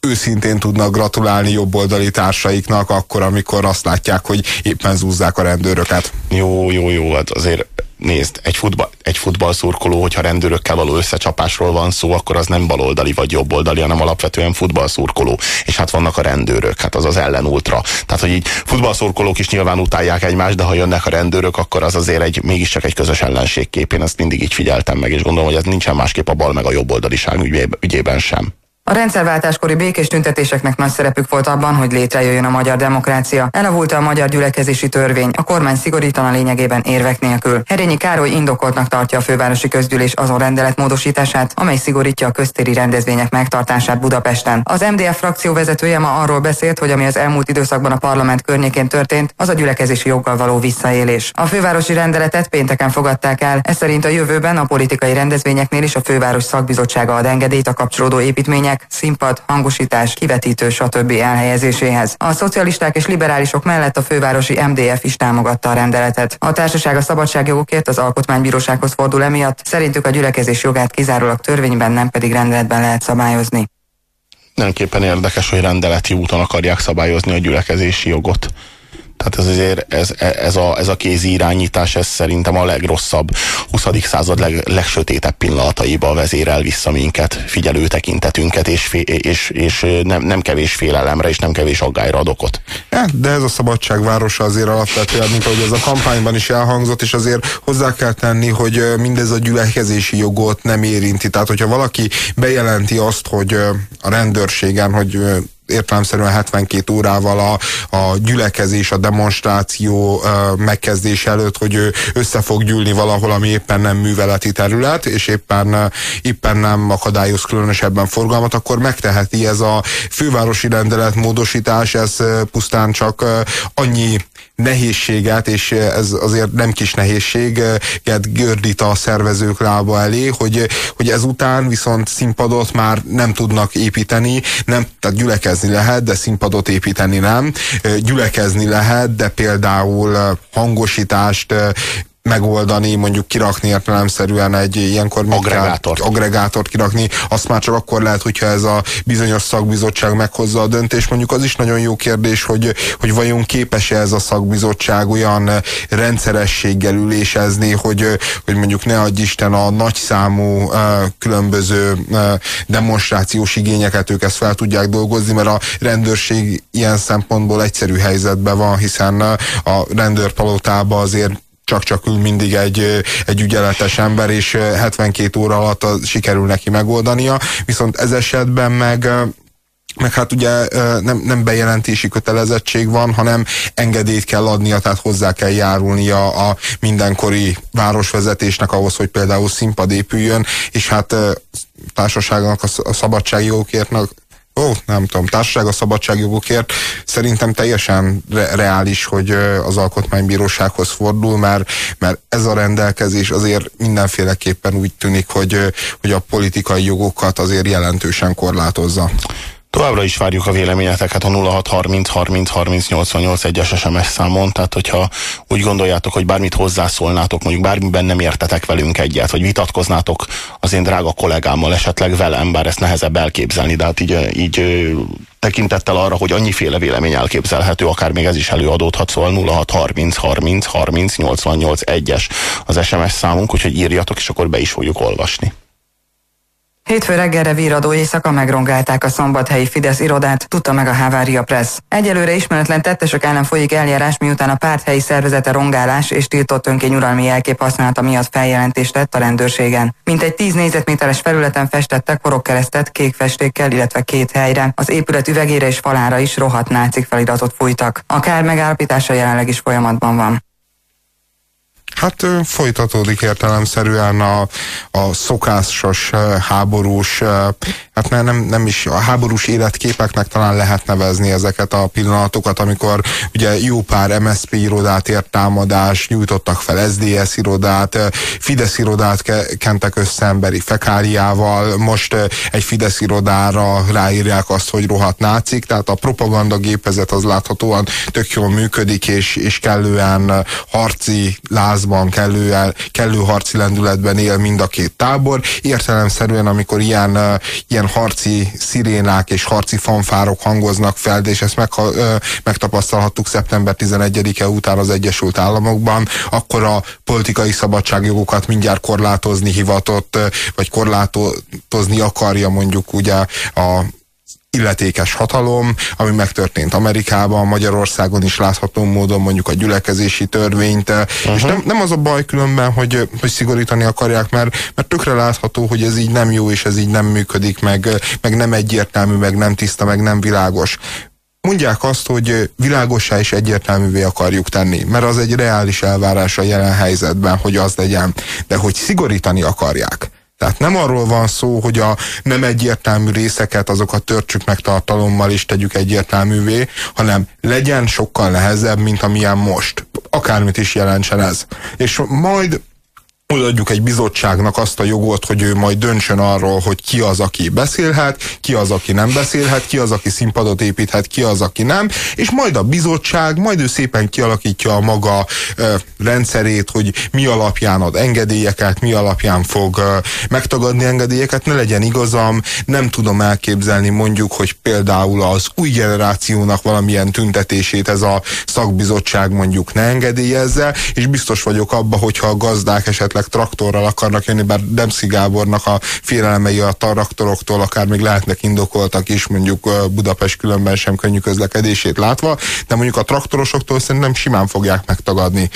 őszintén tudnak gratulálni jobboldali társaiknak akkor, amikor azt látják, hogy éppen zúzzák a rendőröket. Jó, jó, jó, hát azért nézd, egy, futball, egy futballszurkoló, hogyha rendőrökkel való összecsapásról van szó, akkor az nem baloldali vagy jobboldali, hanem alapvetően futballszurkoló. És hát vannak a rendőrök, hát az az ellenultra. Tehát, hogy így futballszurkolók is nyilván utálják egymást, de ha jönnek a rendőrök, akkor az azért egy, mégiscsak egy közös ellenségkép. Én ezt mindig így figyeltem meg, és gondolom, hogy ez nincsen másképp a bal meg a jobboldaliság ügyében sem. A rendszerváltáskori békés tüntetéseknek nagy szerepük volt abban, hogy létrejöjjön a magyar demokrácia. Elavult a magyar gyülekezési törvény, a kormány szigorítana lényegében érvek nélkül. Herényi Károly indokoltnak tartja a fővárosi közgyűlés azon rendelet módosítását, amely szigorítja a köztéri rendezvények megtartását Budapesten. Az MDF frakció vezetője ma arról beszélt, hogy ami az elmúlt időszakban a parlament környékén történt, az a gyülekezési joggal való visszaélés. A fővárosi rendeletet pénteken fogadták el, ez szerint a jövőben a politikai rendezvényeknél is a főváros szakbizottsága ad engedélyt a kapcsolódó építmények színek, színpad, hangosítás, kivetítő, stb. elhelyezéséhez. A szocialisták és liberálisok mellett a fővárosi MDF is támogatta a rendeletet. A társaság a szabadságjogokért az alkotmánybírósághoz fordul emiatt, szerintük a gyülekezés jogát kizárólag törvényben, nem pedig rendeletben lehet szabályozni. Mindenképpen érdekes, hogy rendeleti úton akarják szabályozni a gyülekezési jogot. Tehát ez azért, ez, ez, a, ez a kézi irányítás, ez szerintem a legrosszabb 20. század leg, legsötétebb pillanataiba vezérel vissza minket, figyelő tekintetünket, és, és, és nem, nem kevés félelemre, és nem kevés aggályra ad okot. Ja, de ez a szabadságvárosa azért alapvetően, mint ahogy ez a kampányban is elhangzott, és azért hozzá kell tenni, hogy mindez a gyülekezési jogot nem érinti. Tehát, hogyha valaki bejelenti azt, hogy a rendőrségen, hogy értelemszerűen 72 órával a, a gyülekezés, a demonstráció megkezdés előtt, hogy ő össze fog gyűlni valahol, ami éppen nem műveleti terület, és éppen, éppen nem akadályoz különösebben forgalmat, akkor megteheti ez a fővárosi rendelet módosítás, ez pusztán csak annyi nehézséget, és ez azért nem kis nehézséget gördít a szervezők lába elé, hogy, hogy ezután viszont színpadot már nem tudnak építeni, nem, tehát gyülekezni lehet, de színpadot építeni nem. Gyülekezni lehet, de például hangosítást, megoldani, mondjuk kirakni értelemszerűen egy ilyenkor agregátort. agregátort kirakni, azt már csak akkor lehet, hogyha ez a bizonyos szakbizottság meghozza a döntést. Mondjuk az is nagyon jó kérdés, hogy, hogy vajon képes-e ez a szakbizottság olyan rendszerességgel ülésezni, hogy, hogy mondjuk ne adj Isten a nagyszámú különböző demonstrációs igényeket ők ezt fel tudják dolgozni, mert a rendőrség ilyen szempontból egyszerű helyzetben van, hiszen a rendőrpalotába azért csak-csak ül mindig egy, egy ügyeletes ember, és 72 óra alatt sikerül neki megoldania, viszont ez esetben meg meg hát ugye nem, nem bejelentési kötelezettség van, hanem engedélyt kell adnia, tehát hozzá kell járulnia a mindenkori városvezetésnek ahhoz, hogy például színpad épüljön, és hát társaságnak a szabadságjogokért ó, nem tudom, társaság a szabadságjogokért szerintem teljesen re reális, hogy az alkotmánybírósághoz fordul, mert, mert ez a rendelkezés azért mindenféleképpen úgy tűnik, hogy, hogy a politikai jogokat azért jelentősen korlátozza. Továbbra is várjuk a véleményeteket a 0630 30 30 88 egyes SMS számon, tehát hogyha úgy gondoljátok, hogy bármit hozzászólnátok, mondjuk bármiben nem értetek velünk egyet, vagy vitatkoznátok az én drága kollégámmal, esetleg velem, bár ezt nehezebb elképzelni, de hát így, így tekintettel arra, hogy annyiféle vélemény elképzelhető, akár még ez is előadódhat, szóval 0630 30 30 88 egyes az SMS számunk, úgyhogy írjatok, és akkor be is fogjuk olvasni. Hétfő reggelre víradó éjszaka megrongálták a szombathelyi Fidesz irodát, tudta meg a Havária Press. Egyelőre ismeretlen tettesek ellen folyik eljárás, miután a párthelyi szervezete rongálás és tiltott önkényuralmi jelkép használata miatt feljelentést tett a rendőrségen. Mint egy 10 négyzetméteres felületen festettek korokkeresztet kék festékkel, illetve két helyre. Az épület üvegére és falára is rohadt nácik feliratot fújtak. A kár megállapítása jelenleg is folyamatban van. Hát folytatódik értelemszerűen a, a szokásos háborús, hát nem, nem is a háborús életképeknek talán lehet nevezni ezeket a pillanatokat, amikor ugye jó pár MSZP irodát ért támadás, nyújtottak fel SDS irodát, Fidesz irodát kentek össze emberi fekáriával, most egy Fidesz irodára ráírják azt, hogy rohadt nácik, tehát a propaganda gépezet az láthatóan tök jól működik, és, és kellően harci láz harcban, kellő, kellő harci lendületben él mind a két tábor. Értelemszerűen, amikor ilyen, ilyen harci szirénák és harci fanfárok hangoznak fel, és ezt meg, megtapasztalhattuk szeptember 11-e után az Egyesült Államokban, akkor a politikai szabadságjogokat mindjárt korlátozni hivatott, vagy korlátozni akarja mondjuk ugye a illetékes hatalom, ami megtörtént Amerikában, Magyarországon is látható módon mondjuk a gyülekezési törvényt, uh-huh. és nem, nem az a baj különben, hogy, hogy szigorítani akarják, mert, mert tökre látható, hogy ez így nem jó, és ez így nem működik, meg, meg nem egyértelmű, meg nem tiszta, meg nem világos. Mondják azt, hogy világosá és egyértelművé akarjuk tenni, mert az egy reális elvárás a jelen helyzetben, hogy az legyen, de hogy szigorítani akarják, tehát nem arról van szó, hogy a nem egyértelmű részeket, azokat törtsük meg tartalommal és tegyük egyértelművé, hanem legyen sokkal nehezebb, mint amilyen most. Akármit is jelentsen ez. És majd odaadjuk egy bizottságnak azt a jogot, hogy ő majd döntsön arról, hogy ki az, aki beszélhet, ki az, aki nem beszélhet, ki az, aki színpadot építhet, ki az, aki nem, és majd a bizottság, majd ő szépen kialakítja a maga ö, rendszerét, hogy mi alapján ad engedélyeket, mi alapján fog ö, megtagadni engedélyeket, ne legyen igazam, nem tudom elképzelni mondjuk, hogy például az új generációnak valamilyen tüntetését ez a szakbizottság mondjuk ne engedélyezze, és biztos vagyok abba, hogyha a gazdák esetleg esetleg traktorral akarnak jönni, bár Demszi Gábornak a félelemei a traktoroktól akár még lehetnek indokoltak is, mondjuk Budapest különben sem könnyű közlekedését látva, de mondjuk a traktorosoktól szerintem simán fogják megtagadni.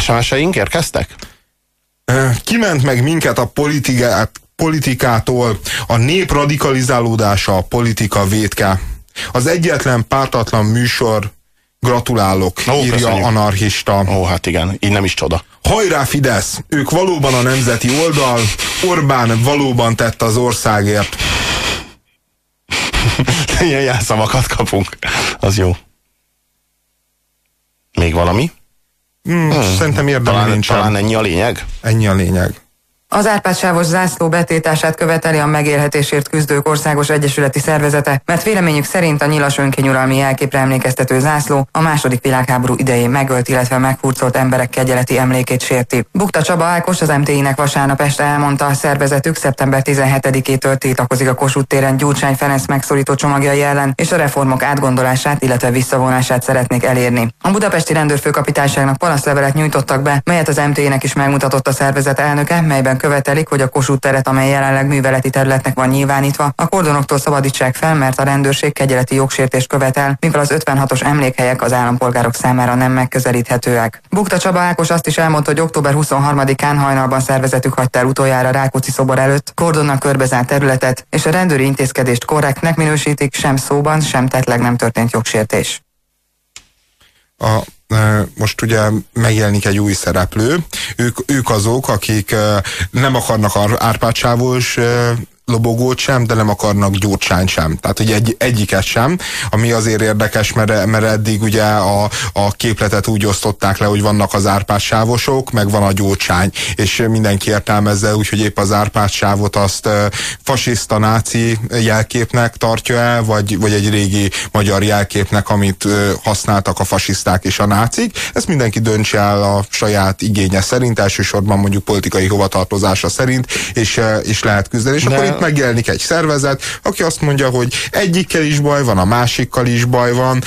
SMS-eink érkeztek? Kiment meg minket a politikát, politikától a nép radikalizálódása, a politika védke. Az egyetlen pártatlan műsor Gratulálok, Ó, írja köszönjük. anarchista. Ó, hát igen, így nem is csoda. Hajrá Fidesz! Ők valóban a nemzeti oldal, Orbán valóban tett az országért. [laughs] Ilyen jelszavakat kapunk. Az jó. Még valami? Hmm, hmm. Szerintem érdemel talán, nincs. Talán ennyi a lényeg? Ennyi a lényeg. Az árpádsávos zászló betétását követeli a megélhetésért küzdők országos egyesületi szervezete, mert véleményük szerint a nyilas önkényuralmi jelképre emlékeztető zászló a második világháború idején megölt, illetve meghurcolt emberek kegyeleti emlékét sérti. Bukta Csaba Ákos az MTI-nek vasárnap este elmondta, a szervezetük szeptember 17-től tiltakozik a Kossuth téren Gyurcsány Ferenc megszorító csomagjai ellen, és a reformok átgondolását, illetve visszavonását szeretnék elérni. A budapesti rendőrfőkapitányságnak panaszlevelet nyújtottak be, melyet az MTI-nek is megmutatott a szervezet elnöke, melyben követelik, hogy a Kossuth teret, amely jelenleg műveleti területnek van nyilvánítva, a kordonoktól szabadítsák fel, mert a rendőrség kegyeleti jogsértést követel, mivel az 56-os emlékhelyek az állampolgárok számára nem megközelíthetőek. Bukta Csaba Ákos azt is elmondta, hogy október 23-án hajnalban szervezetük hagyta el utoljára Rákóczi szobor előtt, kordonnal körbezárt területet, és a rendőri intézkedést korrektnek minősítik, sem szóban, sem tettleg nem történt jogsértés. A most ugye megjelenik egy új szereplő, ők, ők azok, akik nem akarnak árpácsávós lobogót sem, de nem akarnak gyurcsányt sem. Tehát, hogy egy, egyiket sem, ami azért érdekes, mert, mert eddig ugye a, a képletet úgy osztották le, hogy vannak az árpádsávosok, meg van a gyurcsány, és mindenki értelmezze úgy, hogy épp az árpádsávot azt fasiszta náci jelképnek tartja el, vagy, vagy egy régi magyar jelképnek, amit használtak a fasiszták és a nácik. Ezt mindenki döntse el a saját igénye szerint, elsősorban mondjuk politikai hovatartozása szerint, és, és lehet küzdeni. És De... akkor itt megjelenik egy szervezet, aki azt mondja, hogy egyikkel is baj van, a másikkal is baj van,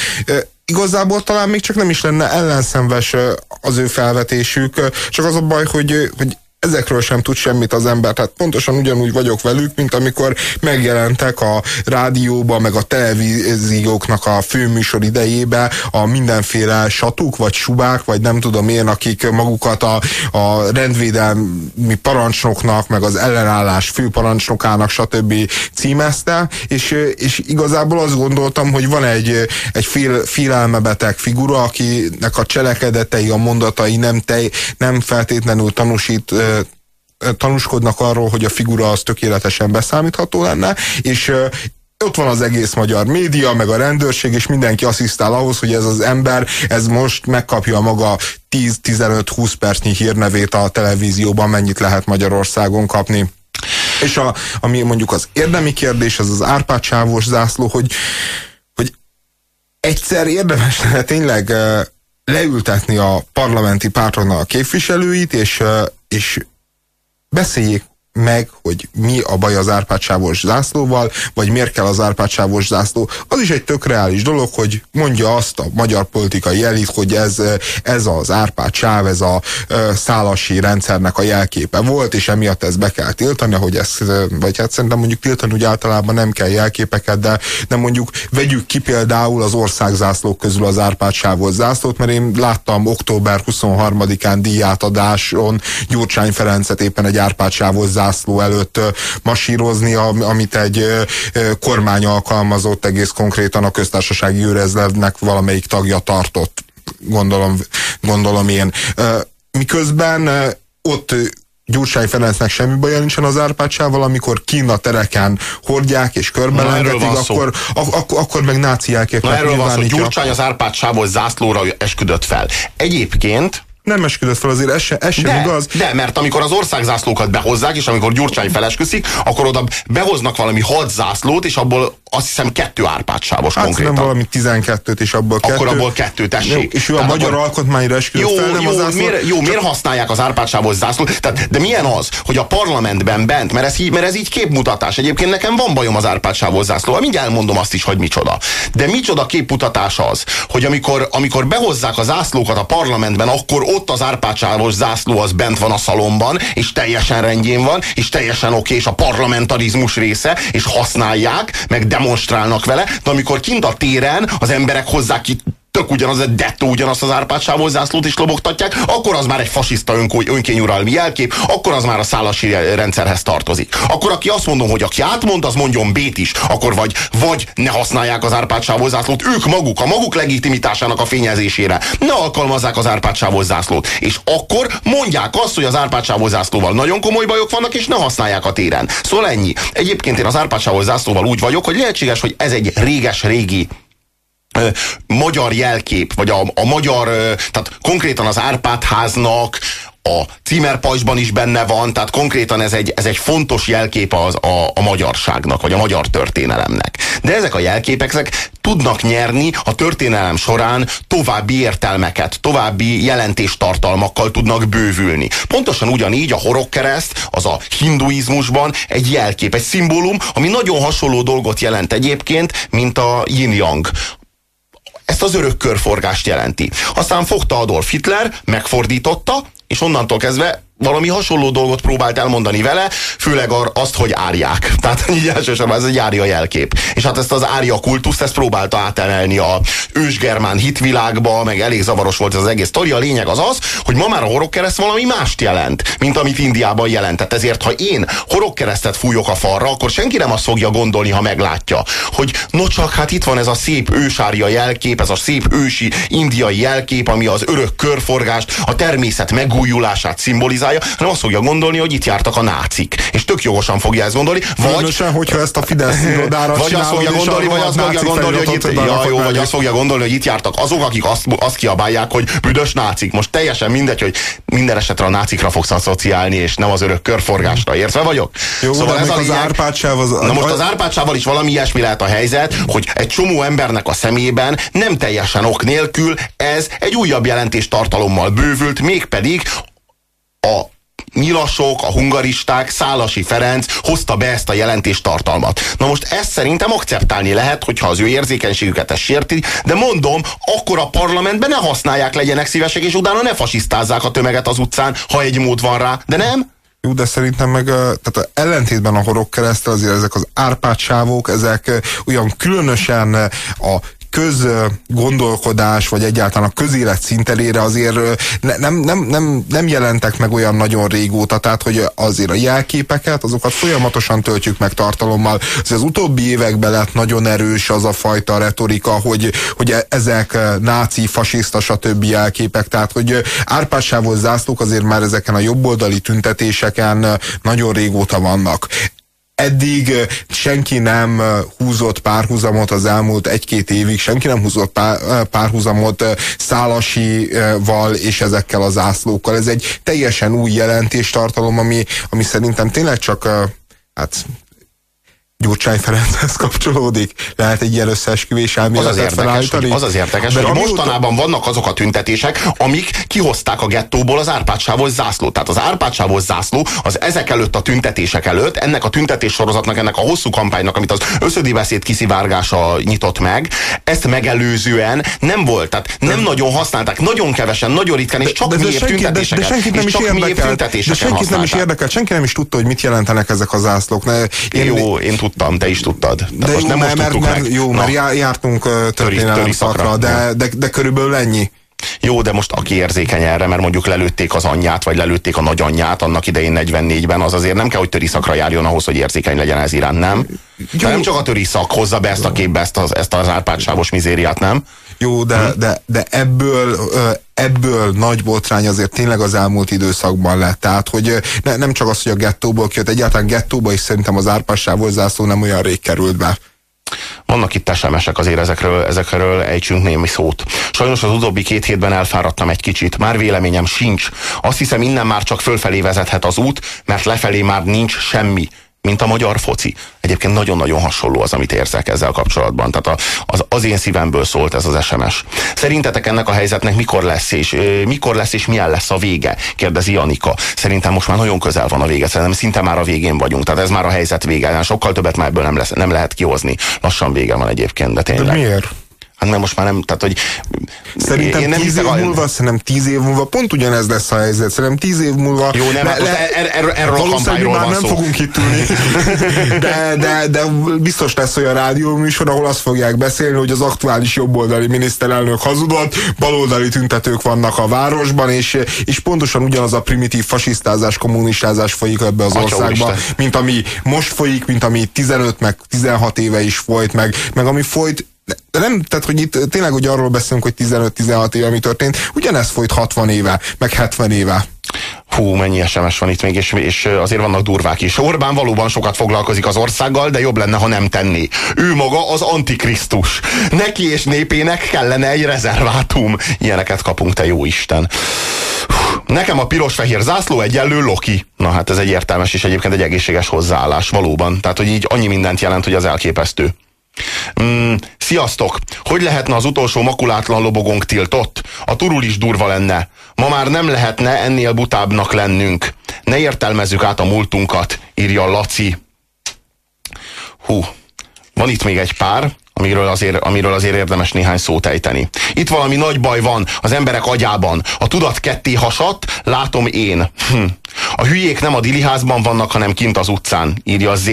igazából talán még csak nem is lenne ellenszenves az ő felvetésük, csak az a baj, hogy, hogy ezekről sem tud semmit az ember. Tehát pontosan ugyanúgy vagyok velük, mint amikor megjelentek a rádióba, meg a televízióknak a főműsor idejébe a mindenféle satuk, vagy subák, vagy nem tudom én, akik magukat a, a rendvédelmi parancsnoknak, meg az ellenállás főparancsnokának, stb. címezte, és, és igazából azt gondoltam, hogy van egy, egy fél, félelmebeteg figura, akinek a cselekedetei, a mondatai nem, te, nem feltétlenül tanúsít tanúskodnak arról, hogy a figura az tökéletesen beszámítható lenne, és ott van az egész magyar média, meg a rendőrség, és mindenki asszisztál ahhoz, hogy ez az ember, ez most megkapja maga 10-15-20 percnyi hírnevét a televízióban, mennyit lehet Magyarországon kapni. És a, ami mondjuk az érdemi kérdés, az az árpácsávos zászló, hogy, hogy egyszer érdemes lenne tényleg leültetni a parlamenti pártoknak a képviselőit, és, és beszéljék meg, hogy mi a baj az árpádsávos zászlóval, vagy miért kell az árpádsávos zászló. Az is egy tök reális dolog, hogy mondja azt a magyar politikai elit, hogy ez, ez az árpádsáv, ez a szálasi rendszernek a jelképe volt, és emiatt ezt be kell tiltani, hogy ez, vagy hát szerintem mondjuk tiltani úgy általában nem kell jelképeket, de, de mondjuk vegyük ki például az országzászlók közül az árpádsávos zászlót, mert én láttam október 23-án díjátadáson Gyurcsány Ferencet éppen egy árpádsávos zászló előtt masírozni, amit egy kormány alkalmazott egész konkrétan a köztársasági őrezlevnek valamelyik tagja tartott, gondolom, gondolom én. Miközben ott Gyurcsány Ferencnek semmi baja nincsen az Árpádsával, amikor Kína tereken hordják és körbelengetik, akkor, ak ak akkor meg náci Na erről van szó, Gyurcsány az Árpádsávos zászlóra esküdött fel. Egyébként Nem esküdött fel, azért ez, se, ez sem de, igaz. De, mert amikor az országzászlókat behozzák, és amikor Gyurcsány felesküszik, akkor oda behoznak valami hat zászlót, és abból azt hiszem kettő árpátsávos hát konkrétan. nem valami 12-t, és abból kettő. Akkor abból kettő, tessék. Jó, és ő a magyar akkor... alkotmányra esküdött jó, fel, nem jó, az zászló... miért, jó, miért használják az árpátsávos zászlót? Tehát, de milyen az, hogy a parlamentben bent, mert ez, így, mert ez így képmutatás. Egyébként nekem van bajom az árpátsávos zászlóval, mindjárt elmondom azt is, hogy micsoda. De micsoda képmutatás az, hogy amikor, amikor behozzák a zászlókat a parlamentben, akkor ott az árpátsávos zászló az bent van a szalomban, és teljesen rendjén van, és teljesen oké, és a parlamentarizmus része, és használják, meg demonstrálnak vele, de amikor kint a téren az emberek hozzák ki tök ugyanaz, de dettó ugyanazt az árpátsávos zászlót is lobogtatják, akkor az már egy fasiszta önkényuralmi jelkép, akkor az már a szálasi rendszerhez tartozik. Akkor aki azt mondom, hogy aki átmond, az mondjon B-t is, akkor vagy, vagy ne használják az árpátsávos zászlót, ők maguk, a maguk legitimitásának a fényezésére ne alkalmazzák az árpátsávos zászlót. És akkor mondják azt, hogy az árpátsávos zászlóval nagyon komoly bajok vannak, és ne használják a téren. Szóval ennyi. Egyébként én az árpátsávos zászlóval úgy vagyok, hogy lehetséges, hogy ez egy réges-régi magyar jelkép, vagy a, a magyar, tehát konkrétan az Árpád háznak, a címerpajzsban is benne van, tehát konkrétan ez egy, ez egy fontos jelkép az, a, a magyarságnak, vagy a magyar történelemnek. De ezek a jelképek ezek tudnak nyerni a történelem során további értelmeket, további jelentéstartalmakkal tudnak bővülni. Pontosan ugyanígy a horogkereszt az a hinduizmusban egy jelkép, egy szimbólum, ami nagyon hasonló dolgot jelent egyébként, mint a yin-yang ezt az örök körforgást jelenti. Aztán fogta Adolf Hitler, megfordította, és onnantól kezdve valami hasonló dolgot próbált elmondani vele, főleg azt, hogy árják. [laughs] Tehát így elsősorban ez egy árja jelkép. És hát ezt az árja kultuszt, ezt próbálta átemelni a ősgermán hitvilágba, meg elég zavaros volt ez az egész sztori. A lényeg az az, hogy ma már a horogkereszt valami mást jelent, mint amit Indiában jelentett. Ezért, ha én horogkeresztet fújok a falra, akkor senki nem azt fogja gondolni, ha meglátja, hogy no hát itt van ez a szép ősárja jelkép, ez a szép ősi indiai jelkép, ami az örök körforgást, a természet megújulását szimbolizálja, csinálja, hanem azt fogja gondolni, hogy itt jártak a nácik. És tök jogosan fogja ezt gondolni. Vagy, Különösen, hogyha ezt a Fidesz irodára [laughs] vagy azt fogja gondolni, vagy azt fogja gondolni, hogy itt, ja, jó, vagy azt fogja gondolni, hogy itt jártak azok, akik azt, azt kiabálják, hogy büdös nácik. Most teljesen mindegy, hogy minden esetre a nácikra fogsz asszociálni, és nem az örök körforgásra. Értve vagyok? Jó, szóval ez az árpátsáv az... Na most az árpátsával is valami ilyesmi lehet a helyzet, hogy egy csomó embernek a szemében nem teljesen ok nélkül ez egy újabb jelentés tartalommal bővült, mégpedig a nyilasok, a hungaristák, Szálasi Ferenc hozta be ezt a jelentéstartalmat. Na most ezt szerintem akceptálni lehet, hogyha az ő érzékenységüket ez sérti, de mondom, akkor a parlamentben ne használják, legyenek szívesek, és utána ne fasisztázzák a tömeget az utcán, ha egy mód van rá, de nem? Jó, de szerintem meg tehát ellentétben a horog keresztel azért ezek az árpátsávok, ezek olyan különösen a közgondolkodás, vagy egyáltalán a közélet szinterére azért ne, nem, nem, nem, nem jelentek meg olyan nagyon régóta, tehát hogy azért a jelképeket, azokat folyamatosan töltjük meg tartalommal. Az, az utóbbi években lett nagyon erős az a fajta retorika, hogy, hogy e, ezek náci, fasiszta, stb. jelképek, tehát hogy árpássávos zászlók azért már ezeken a jobboldali tüntetéseken nagyon régóta vannak eddig senki nem húzott párhuzamot az elmúlt egy-két évig, senki nem húzott párhuzamot Szálasival és ezekkel az zászlókkal. Ez egy teljesen új jelentéstartalom, ami, ami szerintem tényleg csak hát Gyurcsány Ferenchez kapcsolódik? Lehet egy ilyen összeesküvés elméletet az az érdekes, hogy, Az az érdekes, hogy mostanában vannak azok a tüntetések, amik kihozták a gettóból az árpátsávos zászlót. Tehát az árpátsávos zászló az ezek előtt a tüntetések előtt, ennek a tüntetés sorozatnak, ennek a hosszú kampánynak, amit az összödi beszéd kiszivárgása nyitott meg, ezt megelőzően nem volt. Tehát nem de, nagyon használták, nagyon kevesen, nagyon ritkán, és csak de, de, senki, tüntetéseket. De, de senkit nem is érdekelt. De senkit nem is érdekelt, senki nem is tudta, hogy mit jelentenek ezek a zászlók. Ne, én, Jó, én tudtam tudtam, te is tudtad. De most jó, nem mert, most mert, mert, jó, mert jártunk történelem szakra, de, de, de körülbelül ennyi. Jó, de most aki érzékeny erre, mert mondjuk lelőtték az anyját, vagy lelőtték a nagyanyját annak idején 44-ben, az azért nem kell, hogy töriszakra járjon ahhoz, hogy érzékeny legyen ez iránt, nem? Jó. Nem csak a töriszak hozza be ezt a képbe, ezt az, ezt az árpátsávos mizériát, nem? Jó, de, hmm. de, de ebből, ebből nagy botrány azért tényleg az elmúlt időszakban lett. Tehát, hogy ne, nem csak az, hogy a gettóból kijött, egyáltalán gettóba is szerintem az árpássávos zászló nem olyan rég került be. Vannak itt SMS-ek, azért ezekről, ezekről ejtsünk némi szót. Sajnos az utóbbi két hétben elfáradtam egy kicsit, már véleményem sincs. Azt hiszem innen már csak fölfelé vezethet az út, mert lefelé már nincs semmi mint a magyar foci. Egyébként nagyon-nagyon hasonló az, amit érzek ezzel kapcsolatban. Tehát az, az én szívemből szólt ez az SMS. Szerintetek ennek a helyzetnek mikor lesz, és mikor lesz, és milyen lesz a vége? Kérdezi Anika. Szerintem most már nagyon közel van a vége, szerintem szinte már a végén vagyunk. Tehát ez már a helyzet vége. Sokkal többet már ebből nem, lesz, nem lehet kihozni. Lassan vége van egyébként, de tényleg. De miért? Hát mert most már nem, tehát hogy... Szerintem én nem tíz év a... múlva, szerintem tíz év múlva pont ugyanez lesz a helyzet. Szerintem tíz év múlva... Jó, nem, le, le, er, er, erről a kampányról már nem szó. fogunk itt ülni. [laughs] de, de, de biztos lesz olyan rádióműsor, ahol azt fogják beszélni, hogy az aktuális jobboldali miniszterelnök hazudott, baloldali tüntetők vannak a városban, és, és pontosan ugyanaz a primitív fasisztázás, kommunistázás folyik ebbe az országba, mint ami most folyik, mint ami 15 meg 16 éve is folyt, meg, meg ami folyt de nem, tehát hogy itt tényleg hogy arról beszélünk, hogy 15-16 éve mi történt, ugyanezt folyt 60 éve, meg 70 éve. Hú, mennyi SMS van itt még, és, és azért vannak durvák is. Orbán valóban sokat foglalkozik az országgal, de jobb lenne, ha nem tenné. Ő maga az antikrisztus. Neki és népének kellene egy rezervátum. Ilyeneket kapunk, te jó Isten. Nekem a piros-fehér zászló egyenlő Loki. Na hát ez egy értelmes és egyébként egy egészséges hozzáállás, valóban. Tehát, hogy így annyi mindent jelent, hogy az elképesztő. Mm, sziasztok! Hogy lehetne az utolsó makulátlan lobogónk tiltott? A turul is durva lenne. Ma már nem lehetne ennél butábbnak lennünk. Ne értelmezzük át a múltunkat, írja Laci. Hú, van itt még egy pár, amiről azért, amiről azért érdemes néhány szót ejteni. Itt valami nagy baj van az emberek agyában. A tudat ketté hasadt, látom én. Hm. A hülyék nem a diliházban vannak, hanem kint az utcán, írja Z.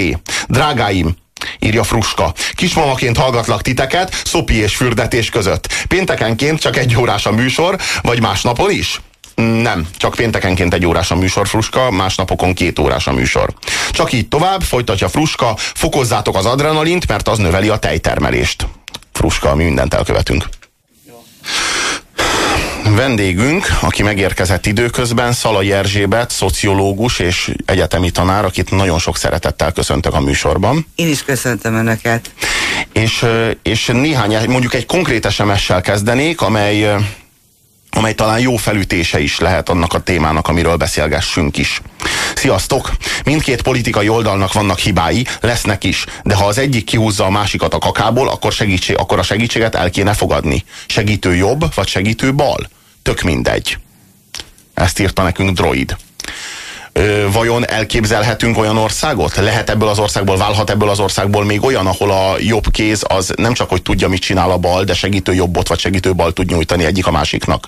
Drágáim, írja Fruska. Kismamaként hallgatlak titeket, szopi és fürdetés között. Péntekenként csak egy órás a műsor, vagy más napon is? Nem, csak péntekenként egy órás a műsor Fruska, más napokon két órás a műsor. Csak így tovább, folytatja Fruska, fokozzátok az adrenalint, mert az növeli a tejtermelést. Fruska, mi mindent elkövetünk. Vendégünk, aki megérkezett időközben, Szala Erzsébet, szociológus és egyetemi tanár, akit nagyon sok szeretettel köszöntök a műsorban. Én is köszöntöm Önöket. És, és néhány, mondjuk egy konkrét SMS-sel kezdenék, amely, amely talán jó felütése is lehet annak a témának, amiről beszélgessünk is. Sziasztok! Mindkét politikai oldalnak vannak hibái, lesznek is, de ha az egyik kihúzza a másikat a kakából, akkor, segítség, akkor a segítséget el kéne fogadni. Segítő jobb, vagy segítő bal? Tök mindegy. Ezt írta nekünk Droid. Ö, vajon elképzelhetünk olyan országot? Lehet ebből az országból, válhat ebből az országból még olyan, ahol a jobb kéz az nem csak, hogy tudja, mit csinál a bal, de segítő jobbot vagy segítő bal tud nyújtani egyik a másiknak?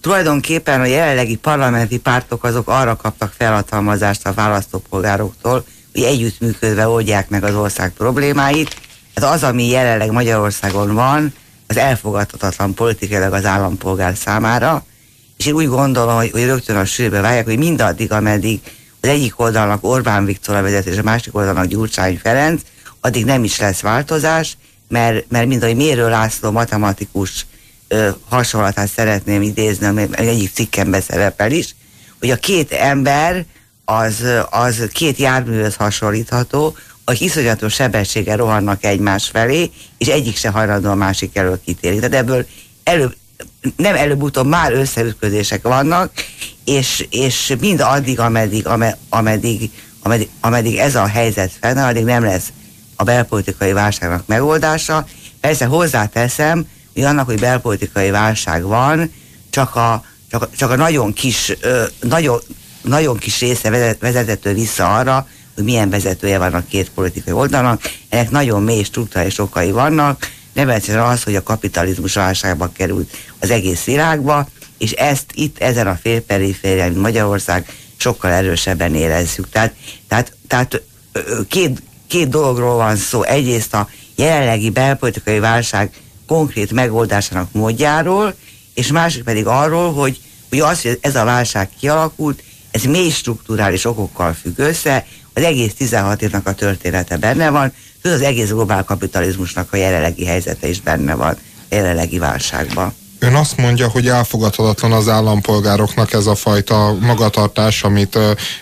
Tulajdonképpen a jelenlegi parlamenti pártok azok arra kaptak felhatalmazást a választópolgároktól, hogy együttműködve oldják meg az ország problémáit. Ez az, ami jelenleg Magyarországon van, az elfogadhatatlan politikailag az állampolgár számára, és én úgy gondolom, hogy, hogy rögtön a sűrűbe válják, hogy mindaddig, ameddig az egyik oldalnak Orbán Viktor a vezető, és a másik oldalnak Gyurcsány Ferenc, addig nem is lesz változás, mert, mert mind, hogy Mérő László matematikus ö, hasonlatát szeretném idézni, ami egyik cikkemben szerepel is, hogy a két ember az, az két járműhöz hasonlítható, a iszonyatos sebességgel rohannak egymás felé, és egyik se hajlandó a másik elől kitérni. Tehát ebből előbb, nem előbb-utóbb már összeütközések vannak, és, és mind addig, ameddig, ameddig, ameddig, ameddig ez a helyzet fennáll, addig nem lesz a belpolitikai válságnak megoldása. Persze hozzáteszem, hogy annak, hogy belpolitikai válság van, csak a, csak csak a nagyon kis, nagyon, nagyon kis része vezethető vissza arra, hogy milyen vezetője van a két politikai oldalnak. Ennek nagyon mély struktúrális okai vannak, nevezetesen az, hogy a kapitalizmus válságba került az egész világba, és ezt itt ezen a félperiférián, mint Magyarország, sokkal erősebben érezzük. Tehát, tehát, tehát két, két dologról van szó. Egyrészt a jelenlegi belpolitikai válság konkrét megoldásának módjáról, és másik pedig arról, hogy, hogy az, hogy ez a válság kialakult, ez mély strukturális okokkal függ össze, az egész 16 évnek a története benne van, az egész globál kapitalizmusnak a jelenlegi helyzete is benne van, jelenlegi válságban. Ön azt mondja, hogy elfogadhatatlan az állampolgároknak ez a fajta magatartás, amit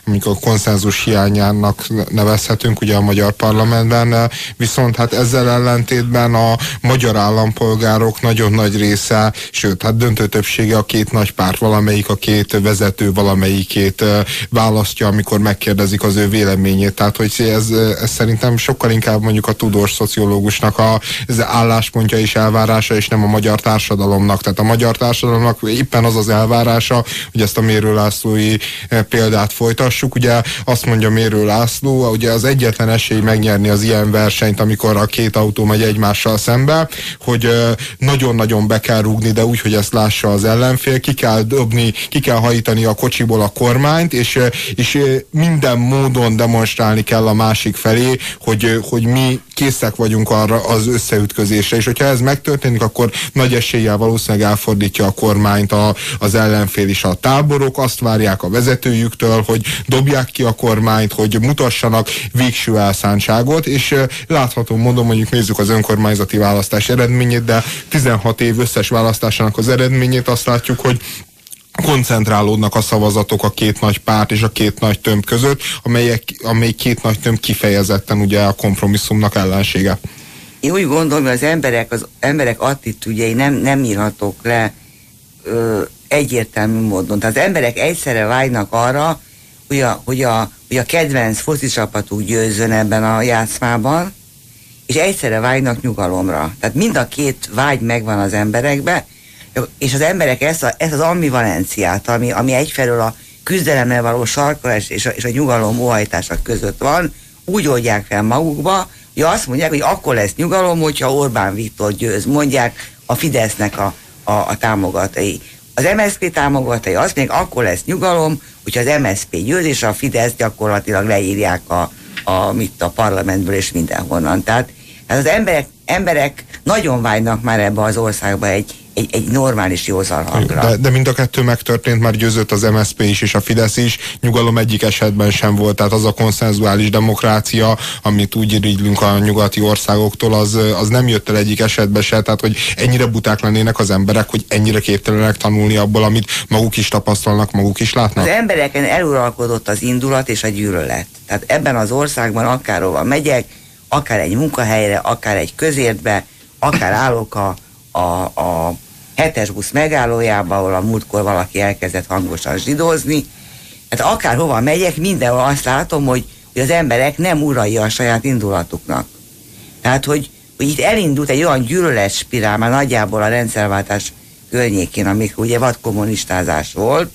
amikor konszenzus hiányának nevezhetünk ugye a magyar parlamentben, viszont hát ezzel ellentétben a magyar állampolgárok nagyon nagy része, sőt, hát döntő többsége a két nagy párt, valamelyik a két vezető valamelyikét választja, amikor megkérdezik az ő véleményét. Tehát, hogy ez, ez szerintem sokkal inkább mondjuk a tudós szociológusnak az álláspontja és elvárása, és nem a magyar társadalomnak. Tehát a magyar társadalomnak éppen az az elvárása, hogy ezt a Mérő Lászlói példát folytassuk. Ugye azt mondja Mérő László, ugye az egyetlen esély megnyerni az ilyen versenyt, amikor a két autó megy egymással szembe, hogy nagyon-nagyon be kell rúgni, de úgy, hogy ezt lássa az ellenfél, ki kell dobni, ki kell hajítani a kocsiból a kormányt, és, és minden módon demonstrálni kell a másik felé, hogy, hogy mi készek vagyunk arra az összeütközésre, és hogyha ez megtörténik, akkor nagy eséllyel valószínűleg elfordítja a kormányt a, az ellenfél is a táborok, azt várják a vezetőjüktől, hogy dobják ki a kormányt, hogy mutassanak végső elszántságot, és látható mondom, mondjuk nézzük az önkormányzati választás eredményét, de 16 év összes választásának az eredményét azt látjuk, hogy koncentrálódnak a szavazatok a két nagy párt és a két nagy tömb között, amelyek, amely két nagy tömb kifejezetten ugye a kompromisszumnak ellensége. Én úgy gondolom, hogy az emberek, az emberek attitűdjei nem, nem írhatók le ö, egyértelmű módon. Tehát az emberek egyszerre vágynak arra, hogy a, hogy a, hogy a kedvenc foci csapatuk győzzön ebben a játszmában, és egyszerre vágynak nyugalomra. Tehát mind a két vágy megvan az emberekbe, és az emberek ezt, a, ezt az ambivalenciát, ami, ami egyfelől a küzdelemmel való sarkolás és a, és a nyugalom óhajtása között van, úgy oldják fel magukba, hogy azt mondják, hogy akkor lesz nyugalom, hogyha Orbán Viktor győz, mondják a Fidesznek a, a, a támogatai. Az MSZP támogatai azt még akkor lesz nyugalom, hogyha az MSZP győz, és a Fidesz gyakorlatilag leírják a, a, mit a parlamentből és mindenhonnan. Tehát hát az emberek, emberek nagyon vágynak már ebbe az országba egy, egy, egy normális józan hangra. De, de mind a kettő megtörtént, már győzött az MSZP is és a Fidesz is, nyugalom egyik esetben sem volt, tehát az a konszenzuális demokrácia, amit úgy irigylünk a nyugati országoktól, az, az nem jött el egyik esetben se, tehát hogy ennyire buták lennének az emberek, hogy ennyire képtelenek tanulni abból, amit maguk is tapasztalnak, maguk is látnak. Az embereken eluralkodott az indulat és a gyűlölet. Tehát ebben az országban akárhova megyek, akár egy munkahelyre, akár egy közértbe, akár állok a a, a hetes busz megállójába, ahol a múltkor valaki elkezdett hangosan zsidózni. Hát akárhova megyek, mindenhol azt látom, hogy, hogy az emberek nem urai a saját indulatuknak. Tehát, hogy, hogy itt elindult egy olyan gyűlölet spirál, már nagyjából a rendszerváltás környékén, amikor ugye vad kommunistázás volt,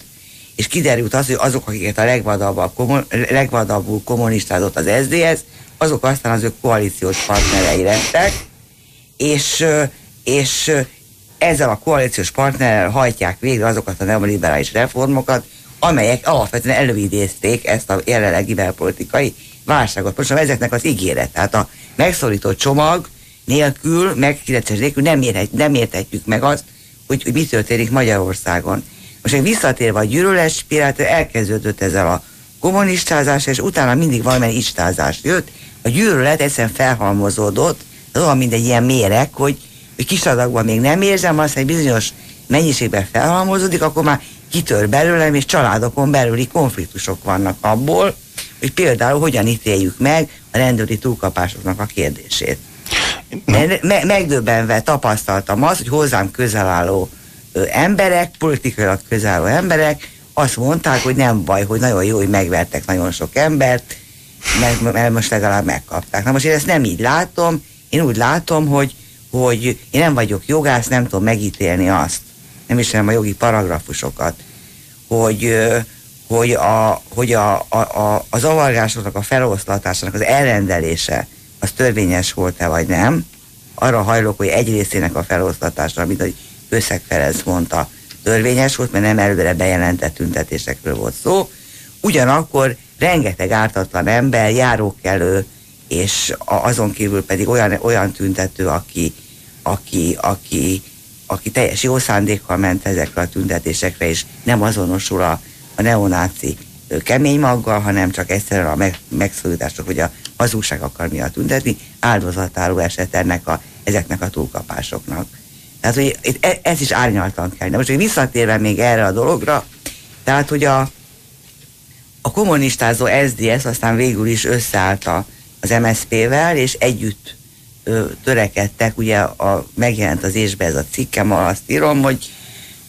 és kiderült az, hogy azok, akiket a legvadabbul, kommun, legvadabbul kommunistázott az SZDSZ, azok aztán az ő koalíciós partnerei lettek, és és ezzel a koalíciós partnerrel hajtják végre azokat a neoliberális reformokat, amelyek alapvetően előidézték ezt a jelenlegi belpolitikai válságot. Most ezeknek az ígéret, tehát a megszorító csomag nélkül, megkirecses nélkül nem, érhet, nem érthetjük meg azt, hogy, hogy mi történik Magyarországon. Most egy visszatérve a gyűlölet spirált, elkezdődött ezzel a kommunistázás, és utána mindig valamilyen istázás jött. A gyűlölet egyszerűen felhalmozódott, az olyan, mint egy ilyen méreg, hogy hogy kis adagban még nem érzem, azt egy bizonyos mennyiségben felhalmozódik, akkor már kitör belőlem, és családokon belüli konfliktusok vannak abból, hogy például hogyan ítéljük meg a rendőri túlkapásoknak a kérdését. Me- megdöbbenve tapasztaltam azt, hogy hozzám közel álló emberek, politikailag közel álló emberek azt mondták, hogy nem baj, hogy nagyon jó, hogy megvertek nagyon sok embert, mert, mert most legalább megkapták. Na most én ezt nem így látom, én úgy látom, hogy hogy én nem vagyok jogász, nem tudom megítélni azt, nem ismerem a jogi paragrafusokat, hogy, hogy, a, hogy a, a, a, a zavargásoknak a feloszlatásának az elrendelése az törvényes volt-e vagy nem. Arra hajlok, hogy egy részének a feloszlatása, amit a Összeg Ferenc mondta, törvényes volt, mert nem előre bejelentett tüntetésekről volt szó. Ugyanakkor rengeteg ártatlan ember, járókelő, és azon kívül pedig olyan, olyan tüntető, aki, aki, aki, aki teljes jó szándékkal ment ezekre a tüntetésekre, és nem azonosul a, a neonáci kemény maggal, hanem csak egyszerűen a meg, megszólítások, hogy a hazugság akar miatt tüntetni, áldozatáról esett ennek a, ezeknek a túlkapásoknak. Tehát, hogy e- ez is árnyaltan kell. De most, hogy visszatérve még erre a dologra, tehát, hogy a, a kommunistázó SDS aztán végül is összeállt az MSZP-vel, és együtt ö, törekedtek, ugye a, megjelent az ésbe ez a cikkem, azt írom, hogy,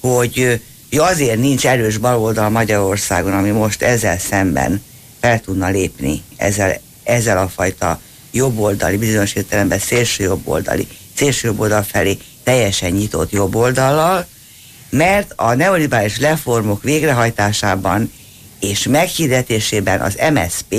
hogy ö, azért nincs erős baloldal Magyarországon, ami most ezzel szemben fel tudna lépni, ezzel, ezzel a fajta jobboldali, bizonyos értelemben szélső jobboldali, szélső jobboldal felé teljesen nyitott jobboldallal, mert a neoliberális reformok végrehajtásában és meghirdetésében az MSP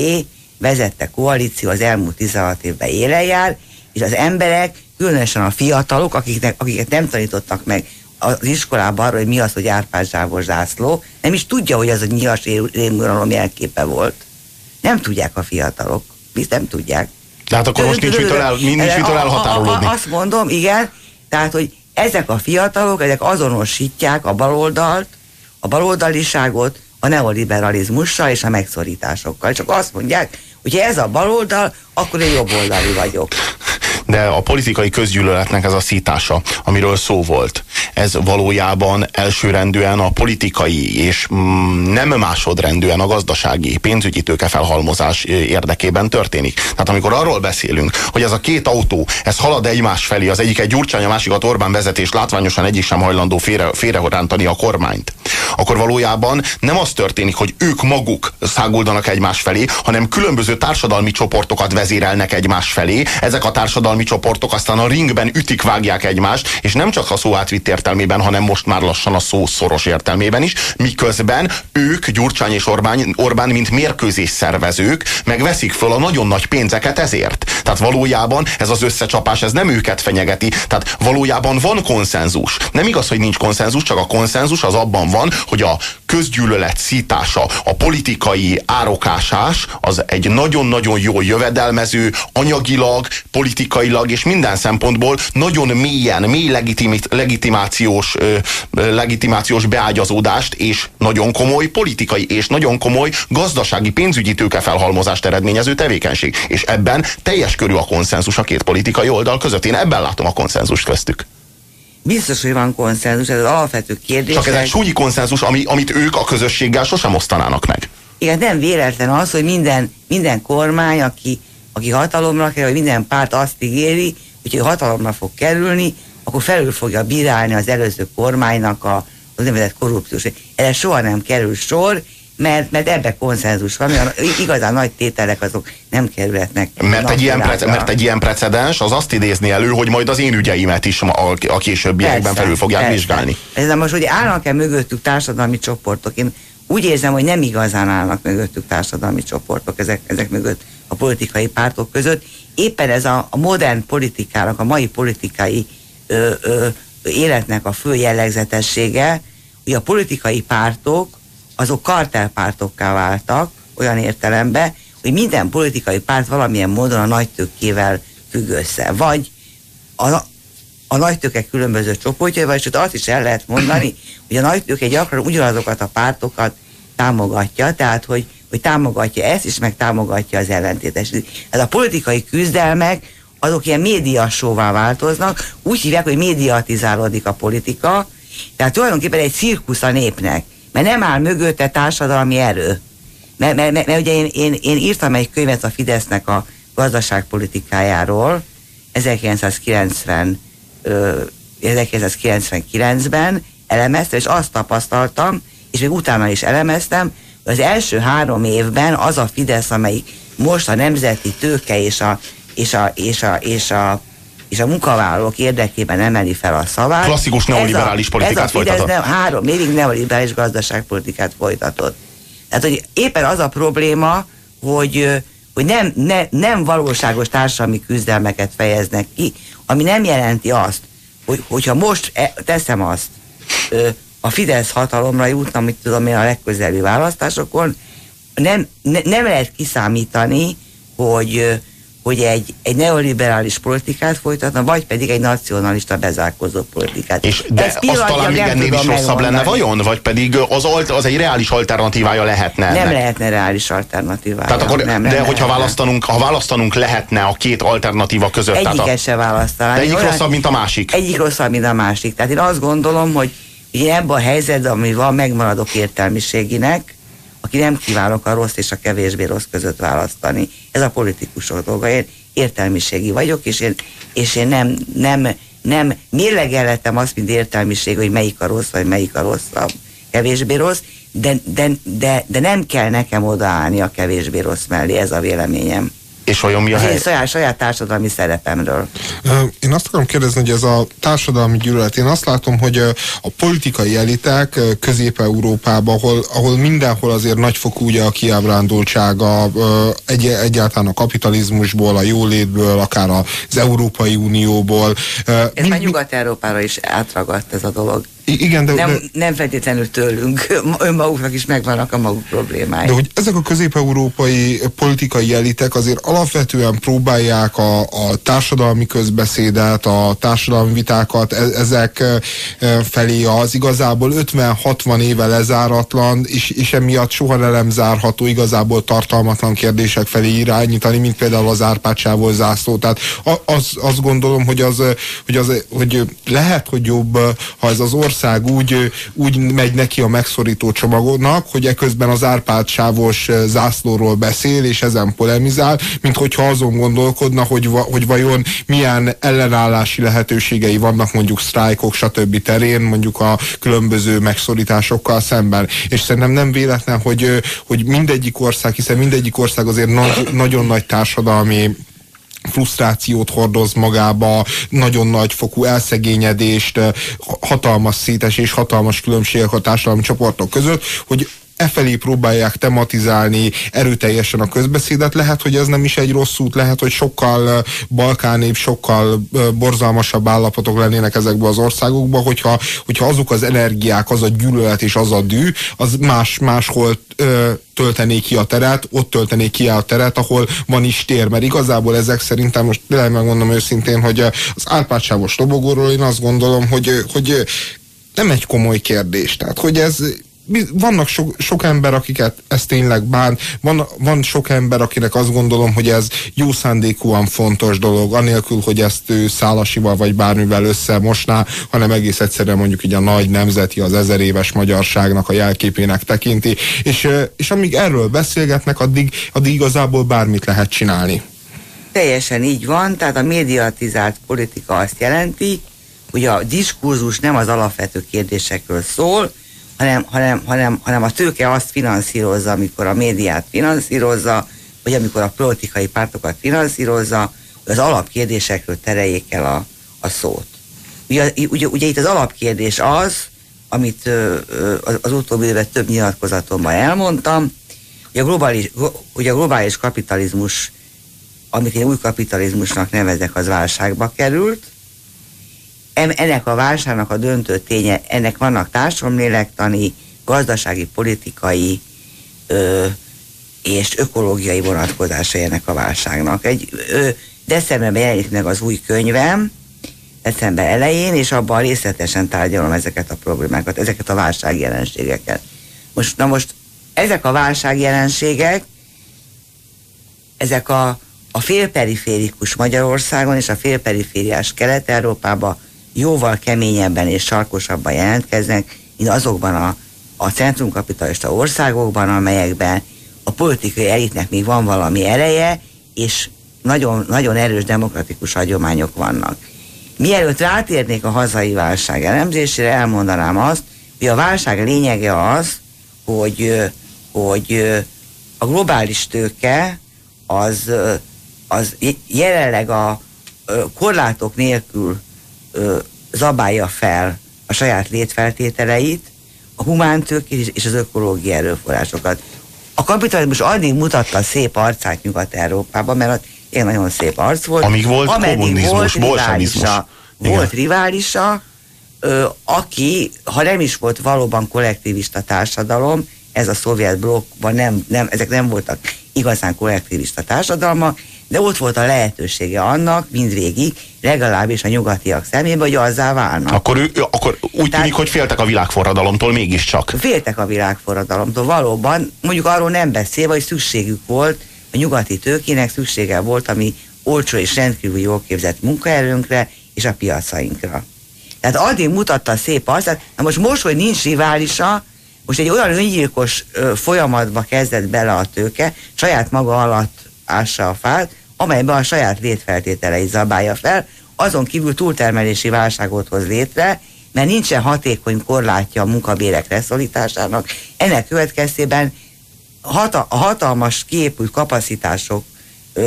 vezette koalíció az elmúlt 16 évben élen jár, és az emberek, különösen a fiatalok, akiknek, akiket nem tanítottak meg az iskolában arra, hogy mi az, hogy Árpád Zsávos zászló, nem is tudja, hogy az a nyilas rémuralom jelképe volt. Nem tudják a fiatalok. Biz nem tudják. De hát akkor most nincs mitől, el, nincs mitől elhatárolódni. Azt mondom, igen, tehát, hogy ezek a fiatalok, ezek azonosítják a baloldalt, a baloldaliságot a neoliberalizmussal és a megszorításokkal. Csak azt mondják, hogy ez a baloldal, akkor én jobboldali vagyok. De a politikai közgyűlöletnek ez a szítása, amiről szó volt, ez valójában elsőrendűen a politikai és mm, nem másodrendűen a gazdasági pénzügyi tőkefelhalmozás érdekében történik. Tehát amikor arról beszélünk, hogy ez a két autó, ez halad egymás felé, az egyik egy Gyurcsány, a másikat Orbán vezetés, látványosan egyik sem hajlandó félre, félrehorántani a kormányt, akkor valójában nem az történik, hogy ők maguk száguldanak egymás felé, hanem különböző társadalmi csoportokat vezérelnek egymás felé. Ezek a társadalmi csoportok aztán a ringben ütik, vágják egymást, és nem csak a szó átvitt értelmében, hanem most már lassan a szó szoros értelmében is, miközben ők, Gyurcsány és Orbán, Orbán mint mérkőzés szervezők, megveszik föl a nagyon nagy pénzeket ezért. Tehát valójában ez az összecsapás, ez nem őket fenyegeti. Tehát valójában van konszenzus. Nem igaz, hogy nincs konszenzus, csak a konszenzus az abban van, hogy a közgyűlölet szítása, a politikai árokásás az egy nagyon-nagyon jól jövedelmező, anyagilag, politikailag és minden szempontból nagyon mélyen, mély legitimációs, ö, legitimációs beágyazódást és nagyon komoly politikai és nagyon komoly gazdasági pénzügyi tőkefelhalmozást eredményező tevékenység. És ebben teljes körű a konszenzus a két politikai oldal között. Én ebben látom a konszenzust köztük. Biztos, hogy van konszenzus, ez az alapvető kérdés. Csak ez egy súlyi konszenzus, ami, amit ők a közösséggel sosem osztanának meg. Igen, nem véletlen az, hogy minden, minden kormány, aki, aki hatalomra kerül, vagy minden párt azt ígéri, hogy hatalomra fog kerülni, akkor felül fogja bírálni az előző kormánynak a, az nevezett korrupciós. Erre soha nem kerül sor, mert, mert ebbe konszenzus van, mert igazán nagy tételek azok nem kerülhetnek. Mert egy, ilyen prece, mert egy ilyen precedens az azt idézni elő, hogy majd az én ügyeimet is a, a későbbiekben persze, felül fogják persze. vizsgálni. Ez most, hogy állnak-e mögöttük társadalmi csoportok, én úgy érzem, hogy nem igazán állnak mögöttük társadalmi csoportok ezek, ezek mögött a politikai pártok között. Éppen ez a, a modern politikának, a mai politikai ö, ö, életnek a fő jellegzetessége, hogy a politikai pártok azok kartelpártokká váltak, olyan értelemben, hogy minden politikai párt valamilyen módon a nagy tőkével függ össze. Vagy a, a nagy tőke különböző csoportjai, vagy csak azt is el lehet mondani, [clears throat] hogy a nagy tőke gyakran ugyanazokat a pártokat támogatja, tehát hogy, hogy támogatja ezt is, meg támogatja az ellentétes. Ez a politikai küzdelmek, azok ilyen médiasóvá változnak, úgy hívják, hogy médiatizálódik a politika, tehát tulajdonképpen egy cirkusz a népnek mert nem áll mögötte társadalmi erő. Mert, mert, mert, mert ugye én, én, én írtam egy könyvet a Fidesznek a gazdaságpolitikájáról 1990, ö, 1999-ben elemeztem, és azt tapasztaltam, és még utána is elemeztem, hogy az első három évben az a Fidesz, amelyik most a nemzeti tőke és a, és a, és a, és a és a munkavállalók érdekében emeli fel a szavát. Klasszikus neoliberális ez a, politikát ez a folytatott. Nem, három évig neoliberális gazdaságpolitikát folytatott. Tehát, hogy éppen az a probléma, hogy, hogy nem, ne, nem valóságos társadalmi küzdelmeket fejeznek ki, ami nem jelenti azt, hogy, hogyha most e, teszem azt, a Fidesz hatalomra jutna, mit tudom én a legközelebbi választásokon, nem, ne, nem lehet kiszámítani, hogy hogy egy, egy neoliberális politikát folytatna, vagy pedig egy nacionalista bezárkozó politikát. És de Ez az talán még ennél is rosszabb lenne vajon? Vagy pedig az, alt, az egy reális alternatívája lehetne? Nem lehetne reális alternatívája. Tehát akkor, nem, de nem, hogyha nem, választanunk, ha választanunk lehetne a két alternatíva között. Egyiket a, se választanám. De egyik olyan, rosszabb, mint a másik. Egyik rosszabb, mint a másik. Tehát én azt gondolom, hogy én ebben a helyzetben, ami van, megmaradok értelmiséginek, aki nem kívánok a rossz és a kevésbé rossz között választani. Ez a politikusok dolga. Én értelmiségi vagyok, és én, és én nem, nem, nem mérlegelhetem azt, mint értelmiség, hogy melyik a rossz, vagy melyik a rosszabb, kevésbé rossz, de, de, de, de nem kell nekem odaállni a kevésbé rossz mellé, ez a véleményem. És vajon mi a hely? saját, saját társadalmi szerepemről. Én azt akarom kérdezni, hogy ez a társadalmi gyűlölet, én azt látom, hogy a politikai elitek Közép-Európában, ahol, ahol mindenhol azért nagyfokú ugye a kiábrándultsága egy, egyáltalán a kapitalizmusból, a jólétből, akár az Európai Unióból. Ez mind, már Nyugat-Európára is átragadt ez a dolog. Igen, de, nem, de, nem feltétlenül tőlünk, önmaguknak is megvannak a maguk problémái. De hogy ezek a közép-európai politikai elitek azért alapvetően próbálják a, a társadalmi közbeszédet, a társadalmi vitákat e, ezek e, felé az igazából 50-60 éve lezáratlan, és, és emiatt soha nem zárható igazából tartalmatlan kérdések felé irányítani, mint például az Árpád zászló. Tehát az, azt gondolom, hogy, az, hogy, az, hogy lehet, hogy jobb, ha ez az ország ország úgy, úgy megy neki a megszorító csomagodnak, hogy eközben az Árpád sávos zászlóról beszél, és ezen polemizál, mint hogyha azon gondolkodna, hogy, hogy vajon milyen ellenállási lehetőségei vannak mondjuk sztrájkok, stb. terén, mondjuk a különböző megszorításokkal szemben. És szerintem nem véletlen, hogy, hogy mindegyik ország, hiszen mindegyik ország azért nagy, nagyon nagy társadalmi frusztrációt hordoz magába, nagyon nagy fokú elszegényedést, hatalmas szétesés, hatalmas különbségek a társadalmi csoportok között, hogy e felé próbálják tematizálni erőteljesen a közbeszédet. Lehet, hogy ez nem is egy rossz út, lehet, hogy sokkal balkánébb, sokkal borzalmasabb állapotok lennének ezekben az országokban, hogyha, hogyha azok az energiák, az a gyűlölet és az a dű, az más, máshol ö, töltené ki a teret, ott töltené ki a teret, ahol van is tér, mert igazából ezek szerintem most tényleg megmondom őszintén, hogy az Árpádsávos lobogóról én azt gondolom, hogy, hogy nem egy komoly kérdés. Tehát, hogy ez vannak sok, sok ember, akiket ez tényleg bán, van, van sok ember, akinek azt gondolom, hogy ez jó szándékúan fontos dolog, anélkül, hogy ezt ő szálasival vagy bármivel összemosná, hanem egész egyszerűen mondjuk így a nagy nemzeti, az ezer éves magyarságnak a jelképének tekinti, és, és amíg erről beszélgetnek, addig, addig igazából bármit lehet csinálni. Teljesen így van, tehát a médiatizált politika azt jelenti, hogy a diskurzus nem az alapvető kérdésekről szól, hanem, hanem, hanem, hanem a tőke azt finanszírozza, amikor a médiát finanszírozza, vagy amikor a politikai pártokat finanszírozza, hogy az alapkérdésekről tereljék el a, a szót. Ugye, ugye, ugye itt az alapkérdés az, amit ö, ö, az utóbbi évet több nyilatkozatomban elmondtam, hogy a globális, hogy a globális kapitalizmus, amit én új kapitalizmusnak nevezek, az válságba került, ennek a válságnak a döntő ténye, ennek vannak társadalomlélektani, gazdasági, politikai ö, és ökológiai vonatkozásai ennek a válságnak. Egy ö, decemberben jelenik meg az új könyvem, december elején, és abban részletesen tárgyalom ezeket a problémákat, ezeket a válságjelenségeket. Most, na most ezek a válságjelenségek, ezek a, a félperiférikus Magyarországon és a félperifériás Kelet-Európában jóval keményebben és sarkosabban jelentkeznek, mint azokban a, a centrumkapitalista országokban, amelyekben a politikai elitnek még van valami ereje, és nagyon, nagyon erős demokratikus hagyományok vannak. Mielőtt rátérnék a hazai válság elemzésére, elmondanám azt, hogy a válság lényege az, hogy, hogy a globális tőke az, az jelenleg a korlátok nélkül ö, zabálja fel a saját létfeltételeit, a humántőkét és az ökológiai erőforrásokat. A kapitalizmus addig mutatta szép arcát Nyugat-Európában, mert ilyen nagyon szép arc volt. Amíg volt kommunizmus, volt riválisa, volt riválisa ö, aki, ha nem is volt valóban kollektivista társadalom, ez a szovjet blokkban nem, nem, ezek nem voltak igazán kollektivista társadalmak, de ott volt a lehetősége annak, mindvégig, legalábbis a nyugatiak szemében, hogy azzá válnak. Akkor, ő, akkor úgy Tehát- tűnik, hogy féltek a világforradalomtól mégiscsak. Féltek a világforradalomtól, valóban, mondjuk arról nem beszélve, hogy szükségük volt, a nyugati tőkének szüksége volt, ami olcsó és rendkívül jól képzett munkaerőnkre és a piacainkra. Tehát addig mutatta szép arcát, na most most, hogy nincs riválisa, most egy olyan öngyilkos folyamatba kezdett bele a tőke, saját maga alatt ássa a fát, amelyben a saját létfeltételeit zabálja fel, azon kívül túltermelési válságot hoz létre, mert nincsen hatékony korlátja a munkabérek leszorításának. Ennek következtében hata, a hatalmas kiépült kapacitások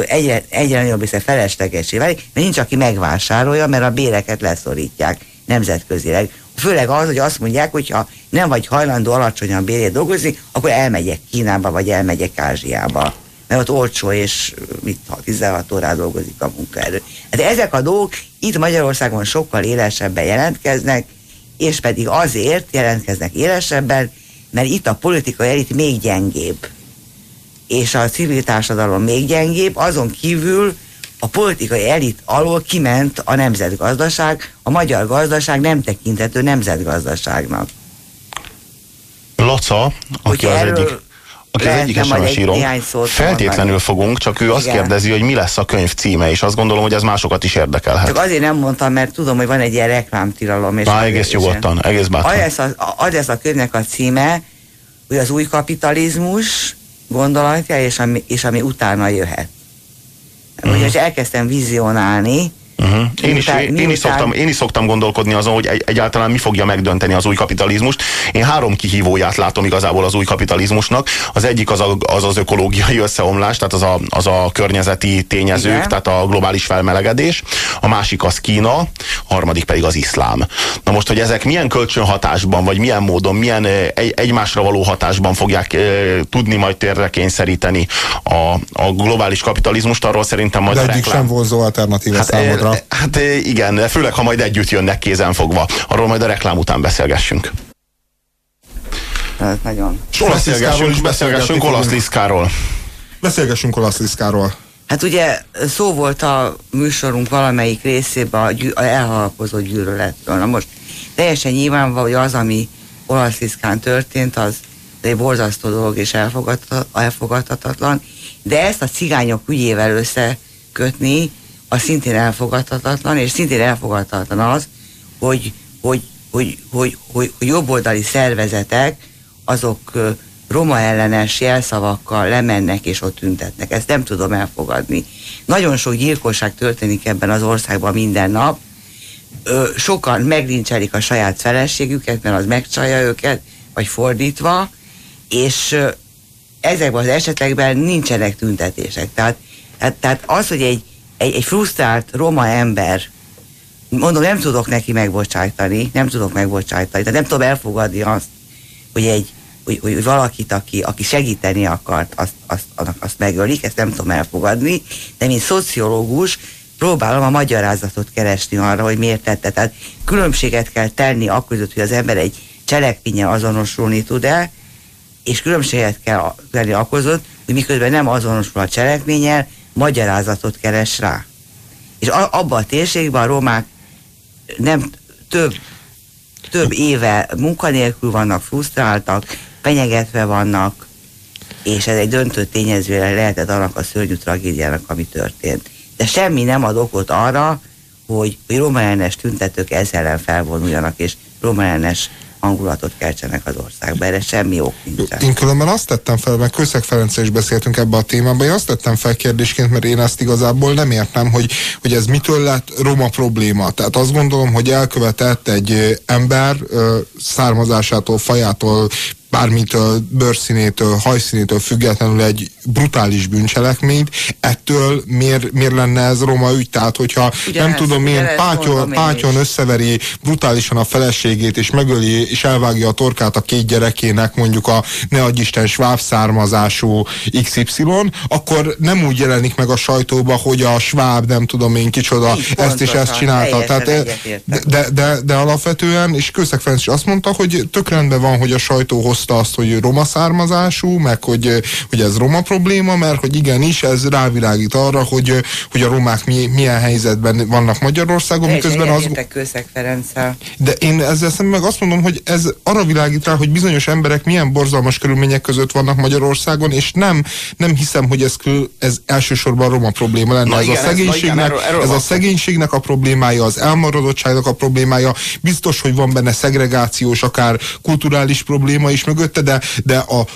egyre, egyre nagyobb része feleslegesé válik, mert nincs, aki megvásárolja, mert a béreket leszorítják nemzetközileg. Főleg az, hogy azt mondják, hogy ha nem vagy hajlandó alacsonyan bérét dolgozni, akkor elmegyek Kínába, vagy elmegyek Ázsiába. Mert ott olcsó, és mit, ha 16 órát dolgozik a munkaerő. Hát ezek a dolgok itt Magyarországon sokkal élesebben jelentkeznek, és pedig azért jelentkeznek élesebben, mert itt a politikai elit még gyengébb és a civil társadalom még gyengébb, azon kívül a politikai elit alól kiment a nemzetgazdaság, a magyar gazdaság nem tekintető nemzetgazdaságnak. Laca, aki Hogyha az erről egyik, aki az lehetne egyik majd SMS egy írom, néhány szót feltétlenül fogunk, csak ő azt Igen. kérdezi, hogy mi lesz a könyv címe, és azt gondolom, hogy ez másokat is érdekelhet. Csak azért nem mondtam, mert tudom, hogy van egy ilyen reklámtilalom. És Már egész és- nyugodtan, egész Az bátran. lesz a, az lesz a könyvnek a címe, hogy az új kapitalizmus gondolatja, és ami, és ami utána jöhet. Mhm. Ugye, és elkezdtem vizionálni, Uh-huh. Én, is, Miután- én, én, is szoktam, én is szoktam gondolkodni azon, hogy egy, egyáltalán mi fogja megdönteni az új kapitalizmust. Én három kihívóját látom igazából az új kapitalizmusnak. Az egyik az a, az, az ökológiai összeomlás, tehát az a, az a környezeti tényezők, Igen. tehát a globális felmelegedés. A másik az Kína, a harmadik pedig az iszlám. Na most, hogy ezek milyen kölcsönhatásban, vagy milyen módon, milyen eh, egy, egymásra való hatásban fogják e, tudni majd térre kényszeríteni a, a globális kapitalizmust, arról szerintem majd De a egyik reklám. sem vonzó alternatíva Hát, számodra. Eh, hát eh, igen, főleg ha majd együtt jönnek kézen fogva. Arról majd a reklám után beszélgessünk. ez nagyon És olasz is beszélgessünk olasz. Liszkáról. Beszélgessünk olasz Liszkáról. Hát ugye szó volt a műsorunk valamelyik részében a, gyű, a elhalkozó gyűlöletről. Na most teljesen nyilvánvaló, hogy az, ami olasziszkán történt, az egy borzasztó dolog és elfogadhatatlan, de ezt a cigányok ügyével összekötni, az szintén elfogadhatatlan, és szintén elfogadhatatlan az, hogy, hogy, hogy, hogy, hogy, hogy jobboldali szervezetek azok roma ellenes jelszavakkal lemennek és ott tüntetnek. Ezt nem tudom elfogadni. Nagyon sok gyilkosság történik ebben az országban minden nap. Ö, sokan meglincselik a saját feleségüket, mert az megcsalja őket, vagy fordítva, és ö, ezekben az esetekben nincsenek tüntetések. Tehát, tehát, tehát az, hogy egy, egy, egy frusztrált roma ember mondom, nem tudok neki megbocsájtani, nem tudok megbocsájtani, tehát nem tudom elfogadni azt, hogy egy hogy, hogy valakit, aki, aki segíteni akart, azt, azt, annak azt megölik, ezt nem tudom elfogadni, de mint szociológus próbálom a magyarázatot keresni arra, hogy miért tette. Tehát különbséget kell tenni akkor, hogy az ember egy cselekménye azonosulni tud-e, és különbséget kell tenni akkor, hogy miközben nem azonosul a cselekménnyel, magyarázatot keres rá. És a, abban a térségben a romák nem több, több éve munkanélkül vannak, frusztráltak, fenyegetve vannak, és ez egy döntő tényezőre lehetett annak a szörnyű tragédiának, ami történt. De semmi nem ad okot arra, hogy, hogy roma ellenes tüntetők ezzel ellen felvonuljanak, és roma ellenes hangulatot keltsenek az országba. Erre semmi ok nincsen. Én különben azt tettem fel, meg Kőszeg Ferenccel is beszéltünk ebbe a témában, én azt tettem fel kérdésként, mert én ezt igazából nem értem, hogy, hogy ez mitől lett roma probléma. Tehát azt gondolom, hogy elkövetett egy ember származásától, fajától, bármitől, bőrszínétől, hajszínétől függetlenül egy brutális bűncselekményt, ettől miért, miért lenne ez roma ügy? Tehát, hogyha Ugyanez- nem tudom, milyen pátyon, pátyon összeveri brutálisan a feleségét, és megöli, és elvágja a torkát a két gyerekének, mondjuk a ne adj Isten sváb származású XY, akkor nem úgy jelenik meg a sajtóba, hogy a sváb, nem tudom én kicsoda, Így ezt és ezt csinálta. Tehát, eh, de, de, de, de alapvetően, és Kőszeg Ferenc is azt mondta, hogy tök rendben van, hogy a sajtó hozta azt, hogy roma származású, meg hogy, hogy ez roma probléma, mert hogy igenis ez rávilágít arra, hogy, hogy a romák mi, milyen helyzetben vannak Magyarországon, miközben az... De én ezzel szemben meg azt mondom, hogy ez arra világít rá, hogy bizonyos emberek milyen borzalmas körülmények között vannak Magyarországon, és nem, nem hiszem, hogy ez, ez elsősorban roma probléma lenne. Na ez, igen, a szegénységnek, ez, igen, erről, erről ez a szegénységnek a problémája, az elmaradottságnak a problémája, biztos, hogy van benne szegregációs, akár kulturális probléma is mögötte, de, de a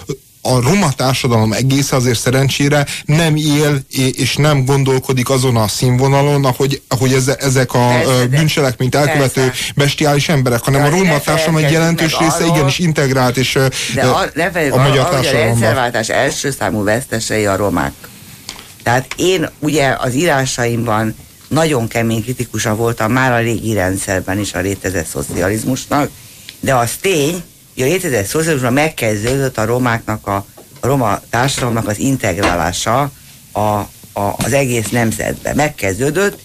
a roma társadalom egész azért szerencsére nem él és nem gondolkodik azon a színvonalon, ahogy, ahogy ezek a persze, bűncselekményt elkövető persze. bestiális emberek, hanem de a roma társadalom egy jelentős része arról, igenis integrált és de a, a, a magyar társadalomban. A rendszerváltás első számú vesztesei a romák. Tehát én ugye az írásaimban nagyon kemény kritikusa voltam már a régi rendszerben is a létezett szocializmusnak, de az tény, a létezett szocializmusban megkezdődött a romáknak, a, a roma társadalomnak az integrálása a, a, az egész nemzetbe. Megkezdődött,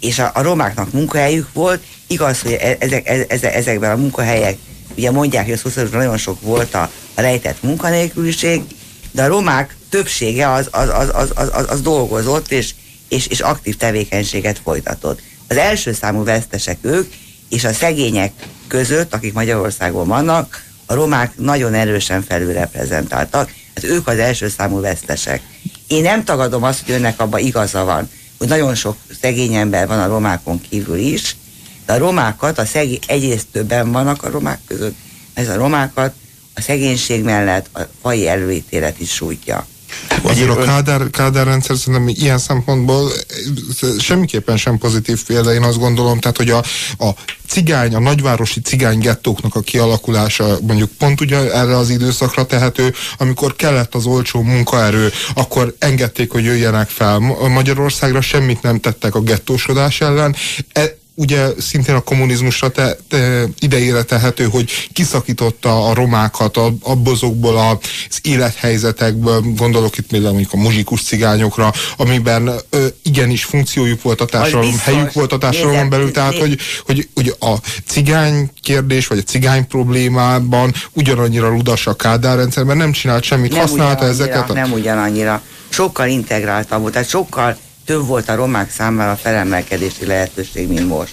és a, a romáknak munkahelyük volt, igaz, hogy e, ezek, e, ezek, ezekben a munkahelyek, ugye mondják, hogy a szocializmusban nagyon sok volt a, a rejtett munkanélküliség, de a romák többsége az, az, az, az, az, az, az dolgozott, és, és, és aktív tevékenységet folytatott. Az első számú vesztesek ők, és a szegények között, akik Magyarországon vannak, a romák nagyon erősen felülreprezentáltak, hát ők az első számú vesztesek. Én nem tagadom azt, hogy önnek abban igaza van, hogy nagyon sok szegény ember van a romákon kívül is, de a romákat, a szegény, egyrészt többen vannak a romák között, ez a romákat a szegénység mellett a fai előítélet is sújtja. Azért a Kádár, Kádár rendszer szerintem ilyen szempontból semmiképpen sem pozitív példa, én azt gondolom, tehát hogy a, a cigány, a nagyvárosi cigány gettóknak a kialakulása mondjuk pont ugye erre az időszakra tehető, amikor kellett az olcsó munkaerő, akkor engedték, hogy jöjjenek fel. Magyarországra semmit nem tettek a gettósodás ellen. E, ugye szintén a kommunizmusra te, te, idejére tehető, hogy kiszakította a romákat a, abozokból az élethelyzetekből, gondolok itt például mondjuk a muzsikus cigányokra, amiben ö, igenis funkciójuk volt a társadalom, helyük volt a társadalom belül, tehát hogy, hogy, hogy a cigány kérdés, vagy a cigány problémában ugyanannyira ludas a Kádár rendszerben, nem csinált semmit, nem használta ezeket. A... Nem ugyanannyira, sokkal integráltabb volt, tehát sokkal több volt a romák számára a felemelkedési lehetőség, mint most.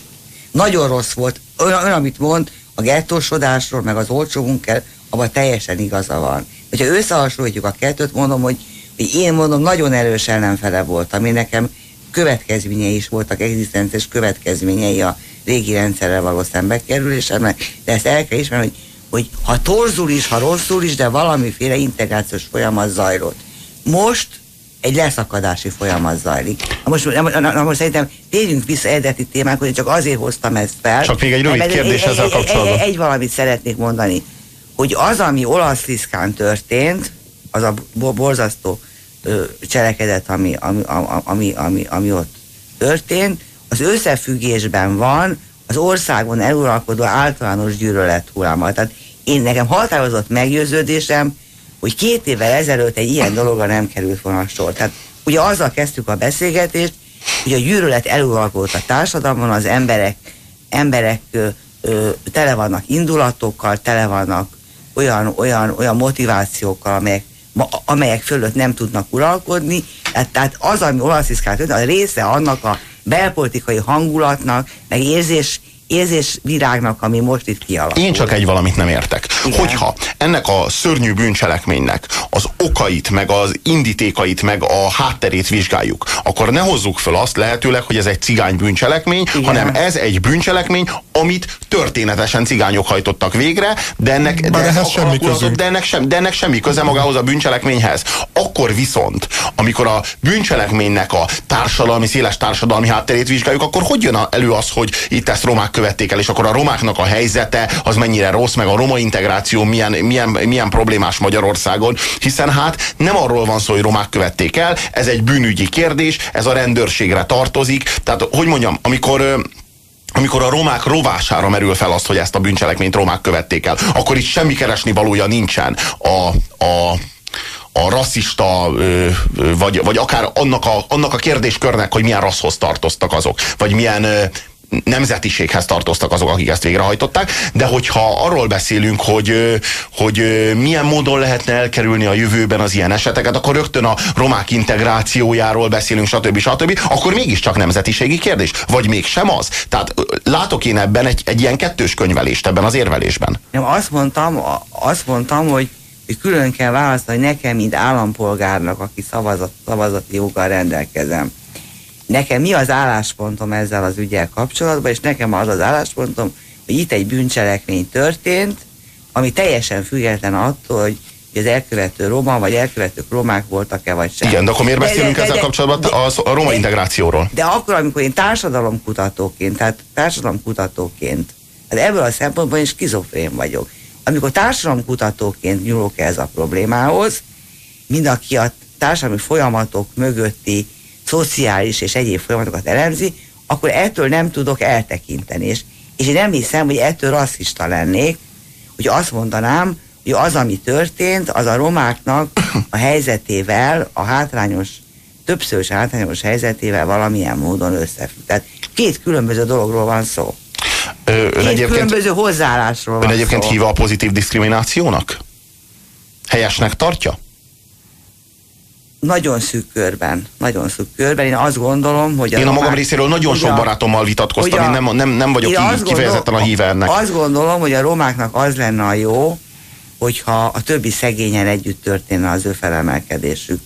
Nagyon rossz volt, olyan, olyan amit mond, a gettósodásról, meg az olcsó munkel, abban teljesen igaza van. Hogyha összehasonlítjuk a kettőt, mondom, hogy, hogy én mondom, nagyon erős ellenfele volt, ami nekem következményei is voltak, egzisztenciás következményei a régi rendszerrel való szembekerülésemnek, de ezt el kell ismerni, hogy, hogy ha torzul is, ha rosszul is, de valamiféle integrációs folyamat zajlott. Most egy leszakadási folyamat zajlik. Na most, na, na, na most szerintem térjünk vissza eredeti témákhoz, én csak azért hoztam ezt fel. Csak még egy rövid kérdés ezzel kapcsolatban. Egy, egy, egy valamit szeretnék mondani, hogy az, ami olasz liszkán történt, az a borzasztó ö, cselekedet, ami, ami, ami, ami, ami ott történt, az összefüggésben van az országon eluralkodó általános gyűlölet hullámmal. Tehát én nekem határozott meggyőződésem, hogy két évvel ezelőtt egy ilyen dologra nem került volna sor. Tehát ugye azzal kezdtük a beszélgetést, hogy a gyűlölet eluralkodott a társadalomban, az emberek, emberek ö, ö, tele vannak indulatokkal, tele vannak olyan, olyan, olyan motivációkkal, amelyek, ma, amelyek fölött nem tudnak uralkodni. Tehát, tehát az, ami olasziszkát a része annak a belpolitikai hangulatnak, meg érzés, érzésvirágnak, ami most itt kialakul. Én csak egy valamit nem értek. Igen. Hogyha ennek a szörnyű bűncselekménynek az okait, meg az indítékait, meg a hátterét vizsgáljuk, akkor ne hozzuk föl azt lehetőleg, hogy ez egy cigány bűncselekmény, Igen. hanem ez egy bűncselekmény, amit történetesen cigányok hajtottak végre, de ennek, de, ehhez semmi de, ennek sem, de ennek semmi köze magához a bűncselekményhez. Akkor viszont, amikor a bűncselekménynek a társadalmi, széles társadalmi hátterét vizsgáljuk, akkor hogy jön elő az, hogy itt ezt romák követték el, és akkor a romáknak a helyzete az mennyire rossz, meg a roma integráció milyen, milyen, milyen problémás Magyarországon, hiszen hát nem arról van szó, hogy romák követték el, ez egy bűnügyi kérdés, ez a rendőrségre tartozik, tehát hogy mondjam, amikor amikor a romák rovására merül fel azt, hogy ezt a bűncselekményt romák követték el, akkor itt semmi keresni valója nincsen. A, a a rasszista, vagy, vagy akár annak a, annak a kérdéskörnek, hogy milyen rasszhoz tartoztak azok, vagy milyen, nemzetiséghez tartoztak azok, akik ezt végrehajtották, de hogyha arról beszélünk, hogy, hogy milyen módon lehetne elkerülni a jövőben az ilyen eseteket, akkor rögtön a romák integrációjáról beszélünk, stb. stb., akkor mégiscsak nemzetiségi kérdés. Vagy mégsem az? Tehát látok én ebben egy, egy ilyen kettős könyvelést ebben az érvelésben. Nem, azt mondtam, azt mondtam, hogy külön kell választani, nekem, mint állampolgárnak, aki szavazat, szavazati joggal rendelkezem, nekem mi az álláspontom ezzel az ügyel kapcsolatban, és nekem az az álláspontom, hogy itt egy bűncselekmény történt, ami teljesen független attól, hogy az elkövető roma, vagy elkövetők romák voltak-e, vagy sem. Igen, de akkor miért beszélünk de, de, ezzel de, kapcsolatban de, a, a roma de, integrációról? De akkor, amikor én társadalomkutatóként, tehát társadalomkutatóként, hát ebből a szempontból én skizofrén vagyok. Amikor társadalomkutatóként nyúlok ez a problémához, mind aki a társadalmi folyamatok mögötti szociális és egyéb folyamatokat elemzi, akkor ettől nem tudok eltekinteni. És, és én nem hiszem, hogy ettől rasszista lennék, hogy azt mondanám, hogy az, ami történt, az a romáknak a helyzetével, a hátrányos, többszörös hátrányos helyzetével valamilyen módon összefügg. Tehát két különböző dologról van szó. Ö, ön két különböző hozzáállásról van Ön egyébként szó. híva a pozitív diszkriminációnak? Helyesnek tartja? Nagyon szűk körben, nagyon szűk körben. Én azt gondolom, hogy... A én a magam részéről nagyon sok barátommal vitatkoztam, a, én nem, nem, nem vagyok így, kifejezetten a híve ennek. Azt gondolom, hogy a romáknak az lenne a jó, hogyha a többi szegényen együtt történne az ő felemelkedésük.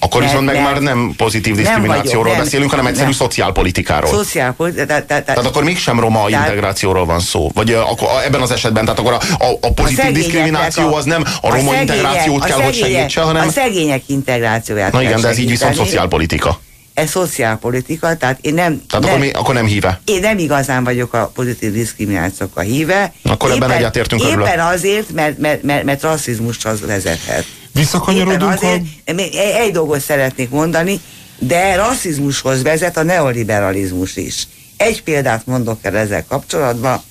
Akkor viszont meg már nem pozitív diszkriminációról beszélünk, hanem egyszerű szociálpolitikáról. Szociálpolitikáról. Tehát, akkor mégsem roma integrációról van szó. Vagy akkor ebben az esetben, tehát akkor a, pozitív diszkrimináció az nem a, roma integrációt kell, hogy segítse, hanem... A szegények integrációját Na igen, de ez így viszont szociálpolitika. Ez szociálpolitika, tehát én nem... Tehát nem, akkor, mi, akkor nem híve? Én nem igazán vagyok a pozitív diszkriminációk a híve. Akkor éppen, ebben egyetértünk Éppen azért, mert, mert, mert, mert rasszizmushoz vezethet. Visszakanyarodunk azért, a... Még egy dolgot szeretnék mondani, de rasszizmushoz vezet a neoliberalizmus is. Egy példát mondok el ezzel kapcsolatban,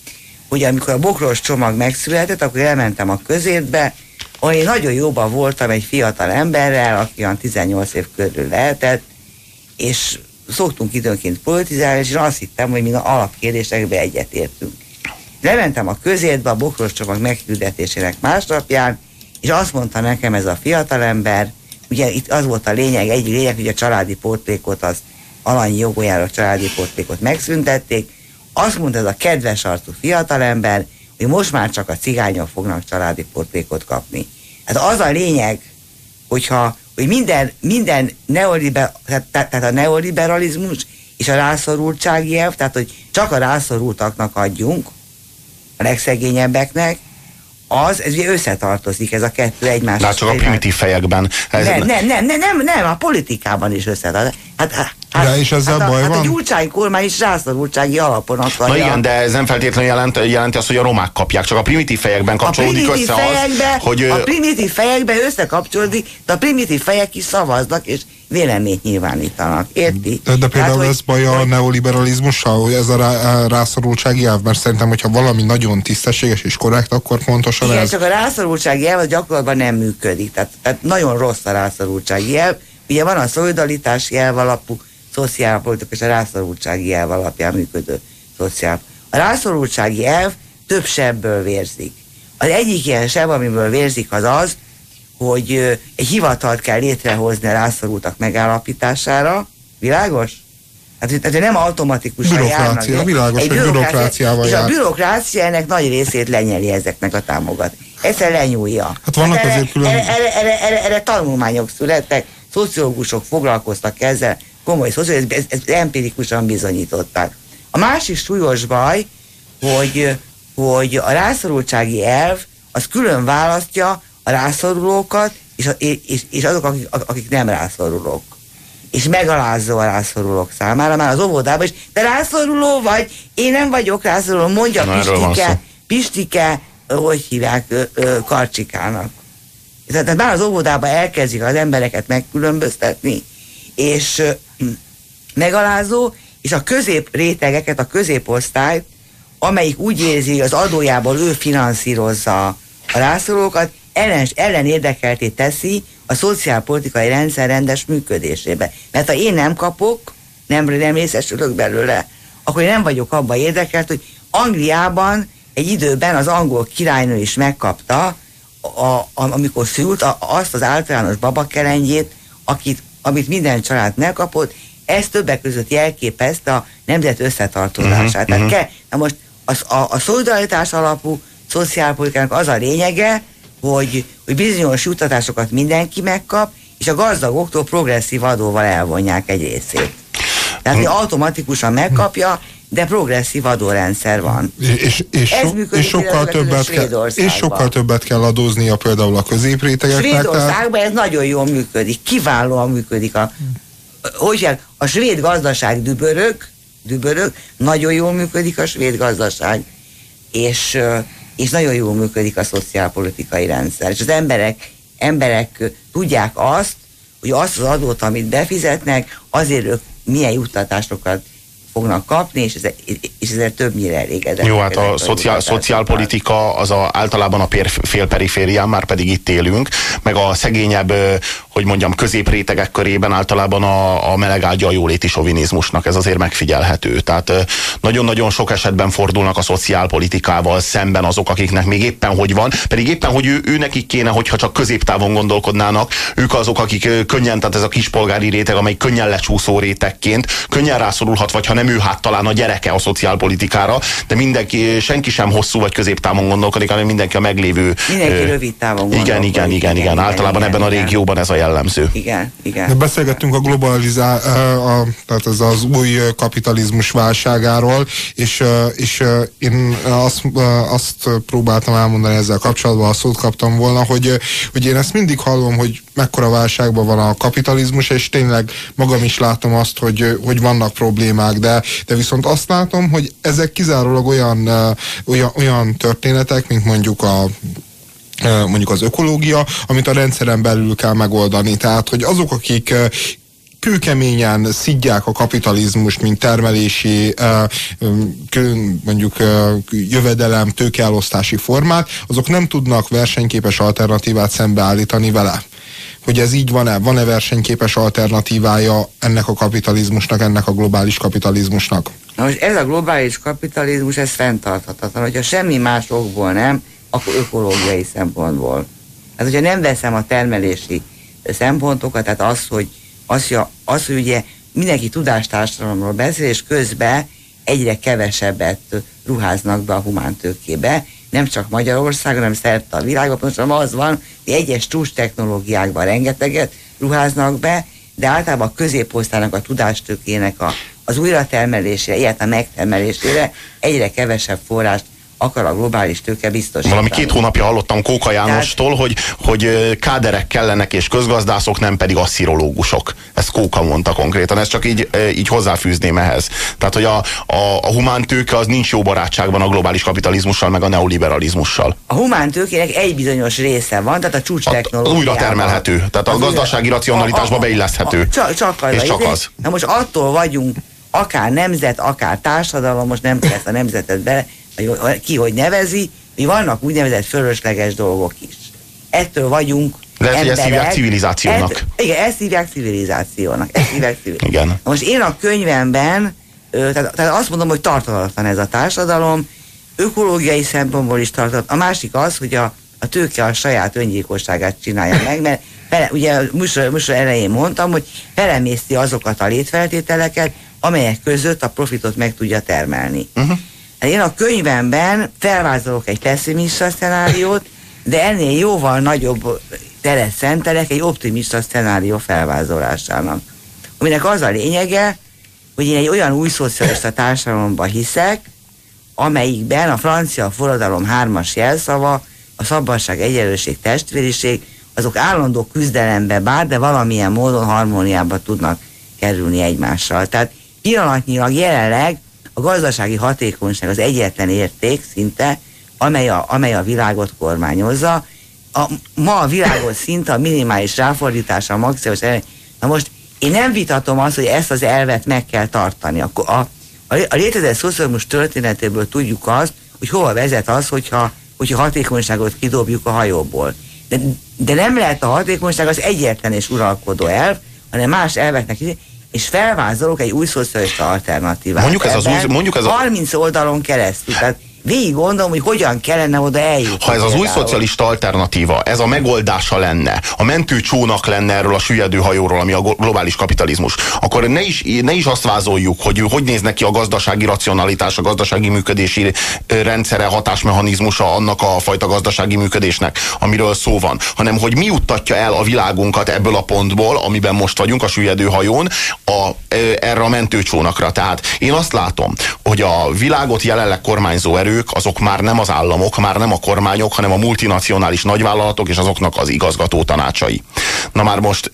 hogy amikor a bokros csomag megszületett, akkor elmentem a közértbe, ahol én nagyon jóban voltam egy fiatal emberrel, aki olyan 18 év körül lehetett, és szoktunk időnként politizálni, és én azt hittem, hogy mi alapkérdésekbe egyetértünk. Lementem a közértbe a bokros csomag megküldetésének másnapján, és azt mondta nekem ez a fiatalember, ugye itt az volt a lényeg, egy lényeg, hogy a családi portrékot, az alanyi jogójára a családi portrékot megszüntették, azt mondta ez a kedves arcú fiatalember, hogy most már csak a cigányok fognak családi portrékot kapni. Hát az a lényeg, hogyha hogy minden, minden neoliber, tehát, tehát a neoliberalizmus és a rászorultsági elv, tehát hogy csak a rászorultaknak adjunk, a legszegényebbeknek, az, ez ugye összetartozik, ez a kettő egymás. De csak a primitív fejekben. Ez nem, nem, nem, nem, nem, nem, a politikában is összetartozik. Hát, hát, Hát, ja, és ezzel hát baj a, van? Hát a gyurcsány kormány is rászorultsági alapon akarja. Na igen, de ez nem feltétlenül jelent, jelenti azt, hogy a romák kapják, csak a primitív fejekben kapcsolódik primitív össze fejekbe, az, hogy... A primitív fejekben összekapcsolódik, de a primitív fejek is szavaznak, és véleményt nyilvánítanak. Érti? De, de például hát, ez baj a neoliberalizmussal, hogy ez a rá, rászorultsági elv, mert szerintem, hogyha valami nagyon tisztességes és korrekt, akkor pontosan Igen, ez. csak a rászorultsági elv az gyakorlatban nem működik. Tehát, tehát nagyon rossz a rászorultsági elv. Ugye van a szolidaritási elv alapú szociálpolitika és a rászorultsági elv alapján működő szociál. A rászorultsági elv több sebből vérzik. Az egyik ilyen seb, amiből vérzik, az az, hogy egy hivatalt kell létrehozni a rászorultak megállapítására. Világos? Hát, tehát nem automatikusan bürokrácia, járnak. Világos, egy bürokrácia, bürokráciával És jár. a bürokrácia ennek nagy részét lenyeli ezeknek a támogat. Egyszer lenyúlja. Hát vannak hát erre, azért külön... Erre, erre, erre, erre, erre tanulmányok születtek, szociológusok foglalkoztak ezzel, komoly szociológus, ezt, ezt empirikusan bizonyították. A másik súlyos baj, hogy, hogy a rászorultsági elv az külön választja a rászorulókat és, és, és azok, akik, akik nem rászorulók. És megalázó a rászorulók számára, már az óvodában is, te rászoruló vagy, én nem vagyok rászoruló, mondja Na, Pistike, Pistike, hogy hívják, ö, ö, Karcsikának. Tehát már az óvodában elkezdik az embereket megkülönböztetni, és megalázó, és a közép rétegeket, a középosztályt, amelyik úgy érzi, az adójából ő finanszírozza a rászorulókat, ellen, ellen érdekelté teszi a szociálpolitikai rendszer rendes működésébe. Mert ha én nem kapok, nem, nem részesülök belőle, akkor én nem vagyok abban érdekelt, hogy Angliában egy időben az angol királynő is megkapta, a, a, amikor szült, a, azt az általános babakerengyét, akit, amit minden család megkapott, ez többek között jelképezte a nemzet összetartozását. Uh-huh, Tehát uh-huh. Na most az, a, a szolidaritás alapú szociálpolitikának az a lényege, hogy, hogy bizonyos juttatásokat mindenki megkap, és a gazdagoktól progresszív adóval elvonják egy részét. Tehát, hogy automatikusan megkapja, de progresszív adórendszer van. És, és, so, és, sokkal többet kell, és sokkal többet kell adóznia például a középrétegeknek. Svédországban tehát... ez nagyon jól működik, kiválóan működik. A, hogy a svéd gazdaság dübörög, dübörög, nagyon jól működik a svéd gazdaság, és, és nagyon jól működik a szociálpolitikai rendszer. És az emberek, emberek tudják azt, hogy azt az adót, amit befizetnek, azért ők milyen juttatásokat fognak kapni, és, ez, és ezzel többnyire elégedett. Jó, hát a szociál, szociálpolitika az a, általában a félperiférián, már pedig itt élünk, meg a szegényebb, hogy mondjam, középrétegek körében általában a, a meleg ágya a jóléti sovinizmusnak, ez azért megfigyelhető. Tehát nagyon-nagyon sok esetben fordulnak a szociálpolitikával szemben azok, akiknek még éppen hogy van, pedig éppen, hogy ő, ő nekik kéne, hogyha csak középtávon gondolkodnának, ők azok, akik könnyen, tehát ez a kispolgári réteg, amely könnyen lecsúszó rétegként, könnyen rászorulhat, vagy ha nem ő, hát talán a gyereke a szociálpolitikára, de mindenki, senki sem hosszú vagy középtávon gondolkodik, hanem mindenki a meglévő... Mindenki rövid távon Igen, igen, igen, igen, igen. Általában igen, ebben igen, a régióban ez a jellemző. Igen, igen. De beszélgettünk a globalizál, a, tehát ez az új kapitalizmus válságáról, és, és én azt, azt próbáltam elmondani ezzel kapcsolatban, ha szót kaptam volna, hogy, hogy én ezt mindig hallom, hogy mekkora válságban van a kapitalizmus, és tényleg magam is látom azt, hogy, hogy vannak problémák, de, de viszont azt látom, hogy ezek kizárólag olyan, olyan, olyan történetek, mint mondjuk a mondjuk az ökológia, amit a rendszeren belül kell megoldani. Tehát, hogy azok, akik kőkeményen szidják a kapitalizmust, mint termelési, mondjuk jövedelem, tőkeelosztási formát, azok nem tudnak versenyképes alternatívát szembeállítani vele hogy ez így van-e, van-e versenyképes alternatívája ennek a kapitalizmusnak, ennek a globális kapitalizmusnak? Na most ez a globális kapitalizmus, ez fenntarthatatlan. Hogyha semmi más nem, akkor ökológiai szempontból. Hát, hogyha nem veszem a termelési szempontokat, tehát az, hogy, az, az, hogy ugye mindenki tudástársadalomról beszél, és közben egyre kevesebbet ruháznak be a humántőkébe, nem csak Magyarországon, hanem szerte a világban, pontosan az van, hogy egyes csúcs technológiákban rengeteget ruháznak be, de általában a középosztálynak a tudástőkének a, az újratermelésére, ilyet a megtermelésére egyre kevesebb forrást akar a globális tőke biztosítani. Valami két hónapja hallottam Kóka Jánostól, hogy, hogy káderek kellenek és közgazdászok, nem pedig asszirológusok. Ezt Kóka mondta konkrétan, ezt csak így, így hozzáfűzném ehhez. Tehát, hogy a, a, a humántőke az nincs jó barátságban a globális kapitalizmussal, meg a neoliberalizmussal. A humántőkének egy bizonyos része van, tehát a csúcs technológia. Újra termelhető, tehát a gazdasági racionalitásba beilleszthető. Csak, csak az. És csak az. Na most attól vagyunk akár nemzet, akár társadalom, most nem kell ezt a nemzetet bele, ki hogy nevezi, mi vannak úgynevezett fölösleges dolgok is. Ettől vagyunk lehet, emberek, hogy ezt hívják civilizációnak. Ett, igen, ezt hívják civilizációnak. Ezt hívják civilizációnak. [laughs] igen. Most én a könyvemben, tehát, tehát azt mondom, hogy tartalatlan ez a társadalom, ökológiai szempontból is tartott. A másik az, hogy a, a tőke a saját öngyilkosságát csinálja meg, [laughs] mert fele, ugye műsor, műsor elején mondtam, hogy felemészti azokat a létfeltételeket, amelyek között a profitot meg tudja termelni. Uh-huh. Én a könyvemben felvázolok egy pessimista szenáriót, de ennél jóval nagyobb teret szentelek egy optimista szenárió felvázolásának. Aminek az a lényege, hogy én egy olyan új szocialista társadalomba hiszek, amelyikben a francia forradalom hármas jelszava, a szabadság, egyenlőség, testvériség, azok állandó küzdelembe bár, de valamilyen módon harmóniába tudnak kerülni egymással. Tehát pillanatnyilag jelenleg a gazdasági hatékonyság az egyetlen érték szinte, amely a, amely a világot kormányozza. A, ma a világot szinte a minimális ráfordítása, a maximális Na most én nem vitatom azt, hogy ezt az elvet meg kell tartani. A, a, a létező szocializmus történetéből tudjuk azt, hogy hova vezet az, hogyha, hogyha hatékonyságot kidobjuk a hajóból. De, de nem lehet a hatékonyság az egyetlen és uralkodó elv, hanem más elveknek is. És felvázolok egy új szocialista alternatívát. Mondjuk ez az új- mondjuk ez a- 30 oldalon keresztül. Tehát végig gondolom, hogy hogyan kellene oda eljutni. Ha ez az új szocialista alternatíva, ez a megoldása lenne, a mentőcsónak lenne erről a süllyedő hajóról, ami a globális kapitalizmus, akkor ne is, ne is azt vázoljuk, hogy hogy néz neki a gazdasági racionalitás, a gazdasági működési rendszere, hatásmechanizmusa annak a fajta gazdasági működésnek, amiről szó van, hanem hogy mi juttatja el a világunkat ebből a pontból, amiben most vagyunk, a süllyedő hajón, a, erre a mentőcsónakra. Tehát én azt látom, hogy a világot jelenleg kormányzó erők, azok már nem az államok, már nem a kormányok, hanem a multinacionális nagyvállalatok és azoknak az igazgató tanácsai. Na már most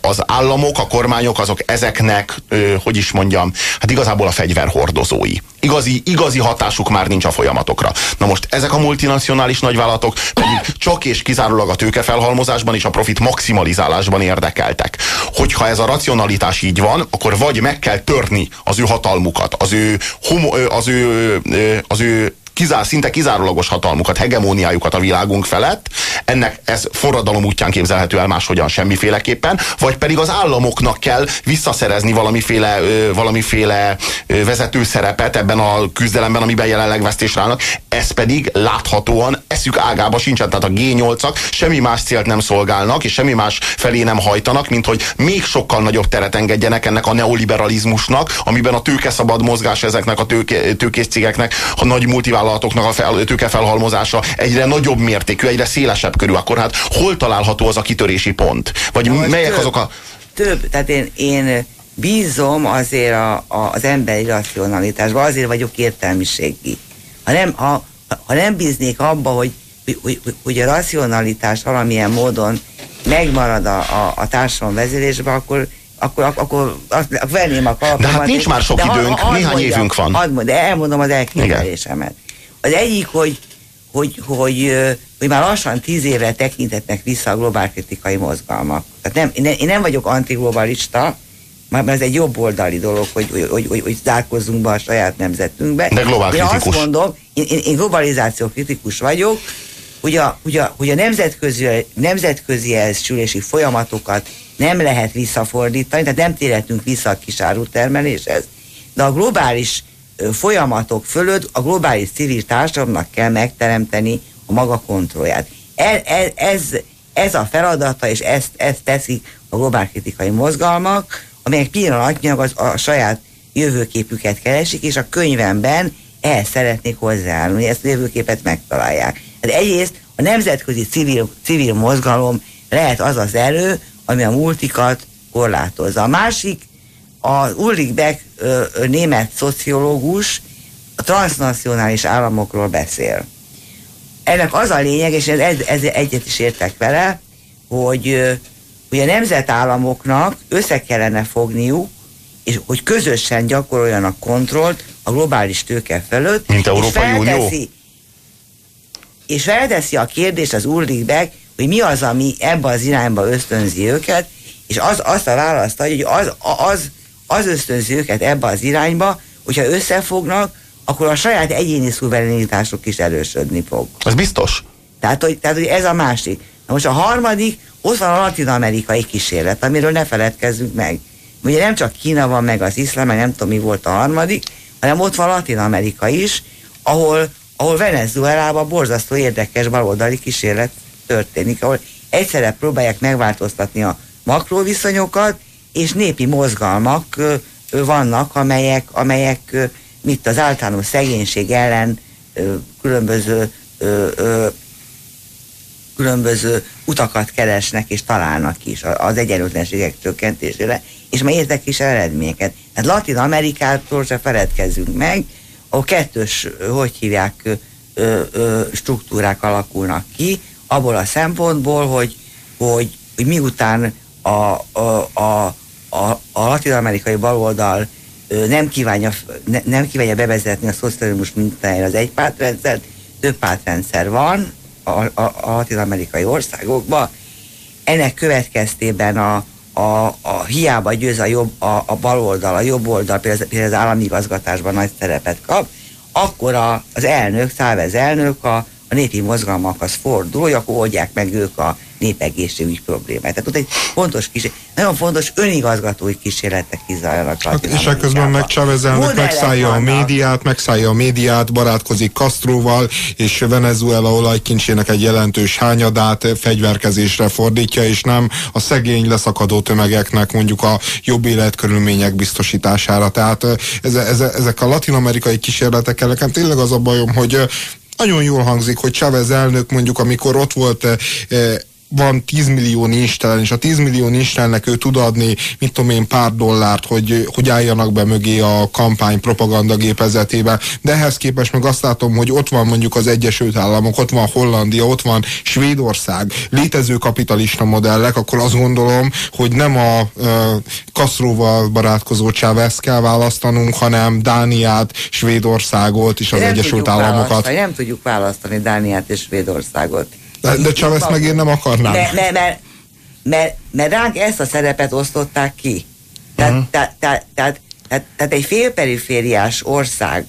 az államok, a kormányok, azok ezeknek, hogy is mondjam, hát igazából a fegyverhordozói. Igazi, igazi hatásuk már nincs a folyamatokra. Na most ezek a multinacionális nagyvállalatok pedig csak és kizárólag a tőkefelhalmozásban és a profit maximalizálásban érdekeltek. Hogyha ez a racionalitás így van, akkor vagy meg kell törni az ő hatalmukat, az ő, homo, az ő, az ő kizár, szinte kizárólagos hatalmukat, hegemóniájukat a világunk felett, ennek ez forradalom útján képzelhető el máshogyan semmiféleképpen, vagy pedig az államoknak kell visszaszerezni valamiféle, valamiféle vezető szerepet ebben a küzdelemben, amiben jelenleg vesztésre állnak, ez pedig láthatóan eszük ágába sincsen, tehát a G8-ak semmi más célt nem szolgálnak, és semmi más felé nem hajtanak, mint hogy még sokkal nagyobb teret engedjenek ennek a neoliberalizmusnak, amiben a tőke szabad mozgás ezeknek a tőke, tőkés cégeknek, a nagy multivállalatoknak a fel, tőkefelhalmozása egyre nagyobb mértékű, egyre szélesebb körül, akkor hát hol található az a kitörési pont? Vagy most melyek több, azok a... Több, tehát én, én bízom azért a, a, az emberi racionalitásba, azért vagyok értelmiségi. Ha nem, ha, ha nem bíznék abba, hogy, hogy, hogy, a racionalitás valamilyen módon megmarad a, a, a társadalom vezérésben, akkor akkor, akkor, akkor venném a kalapot. De hát nincs már sok időnk, néhány évünk van. Mond, de elmondom az elképzelésemet. Az egyik, hogy, hogy, hogy, hogy már lassan tíz évre tekintetnek vissza a globálkritikai mozgalmak. Tehát nem, én, nem, vagyok antiglobalista, már ez egy jobb oldali dolog, hogy, hogy, hogy, hogy, hogy zárkozzunk be a saját nemzetünkbe. De globálkritikus. Én azt mondom, én, én, én globalizáció kritikus vagyok, hogy a, hogy a, hogy a nemzetközi, nemzetközi elsülési folyamatokat nem lehet visszafordítani, tehát nem térhetünk vissza a kisáru termeléshez, de a globális folyamatok fölött a globális civil társadalomnak kell megteremteni a maga kontrollját. Ez, ez, ez, ez a feladata, és ezt, ezt teszik a globálkritikai mozgalmak, amelyek pillanatnyilag az, a saját jövőképüket keresik, és a könyvemben ehhez szeretnék hozzáállni, ezt a jövőképet megtalálják. Hát egyrészt a nemzetközi civil, civil mozgalom lehet az az erő, ami a multikat korlátozza. A másik, az Ulrich Beck ö, ö, német szociológus a transnacionális államokról beszél. Ennek az a lényeg, és ez, ez egyet is értek vele, hogy, ö, hogy a nemzetállamoknak össze kellene fogniuk, és hogy közösen gyakoroljanak kontrollt a globális tőke fölött. Mint Európai Unió? és felteszi a kérdést az Ulrich Beck, hogy mi az, ami ebbe az irányba ösztönzi őket, és az, azt a választ adja, hogy az, az, az ösztönzi őket ebbe az irányba, hogyha összefognak, akkor a saját egyéni szuverenitásuk is erősödni fog. Ez biztos? Tehát hogy, tehát, hogy ez a másik. Na most a harmadik, ott van a latin-amerikai kísérlet, amiről ne feledkezzünk meg. Ugye nem csak Kína van meg az iszlám, meg nem tudom mi volt a harmadik, hanem ott van Latin-Amerika is, ahol, ahol Venezuelában borzasztó érdekes baloldali kísérlet történik, ahol egyszerre próbálják megváltoztatni a makróviszonyokat, és népi mozgalmak ö, vannak, amelyek, amelyek mit az általános szegénység ellen különböző különböző utakat keresnek és találnak is az egyenlőtlenségek csökkentésére, és már értek is eredményeket. Hát Latin Amerikától se feledkezzünk meg, ahol kettős, hogy hívják, struktúrák alakulnak ki, abból a szempontból, hogy, hogy, hogy miután a, a, a, a, a latin-amerikai baloldal nem kívánja, ne, nem kívánja bevezetni a szocializmus mintájára az egypártrendszert, több pártrendszer van a, a, a latin-amerikai országokban. Ennek következtében a, a, a hiába győz a, jobb, a, a baloldal, a jobb oldal, például az állami igazgatásban nagy szerepet kap, akkor a, az elnök, Szávez elnök a, a népi mozgalmakhoz fordul, hogy akkor oldják meg ők a népegészségügy problémát. Tehát ott egy fontos kis, nagyon fontos önigazgatói kísérletek kizajlanak. Hát, és ekközben meg Chávez elnök megszállja a médiát, megszállja a médiát, barátkozik Castroval, és Venezuela olajkincsének egy jelentős hányadát fegyverkezésre fordítja, és nem a szegény leszakadó tömegeknek mondjuk a jobb életkörülmények biztosítására. Tehát ez, ez, ezek a latin-amerikai kísérletekkel nekem tényleg az a bajom, hogy nagyon jól hangzik, hogy Chávez elnök mondjuk, amikor ott volt van 10 millió nincstelen, és a 10 millió nincstelennek ő tud adni, mit tudom én, pár dollárt, hogy, hogy álljanak be mögé a kampány propaganda gépezetébe. De ehhez képest meg azt látom, hogy ott van mondjuk az Egyesült Államok, ott van Hollandia, ott van Svédország, létező kapitalista modellek, akkor azt gondolom, hogy nem a uh, barátkozó Chávez kell választanunk, hanem Dániát, Svédországot és az Egyesült Államokat. Nem tudjuk választani Dániát és Svédországot. De, de Chavez meg én nem akarnám. Mert, mert, mert, mert, mert ránk ezt a szerepet osztották ki. Tehát, uh-huh. tehát, tehát, tehát, tehát, tehát egy félperifériás ország,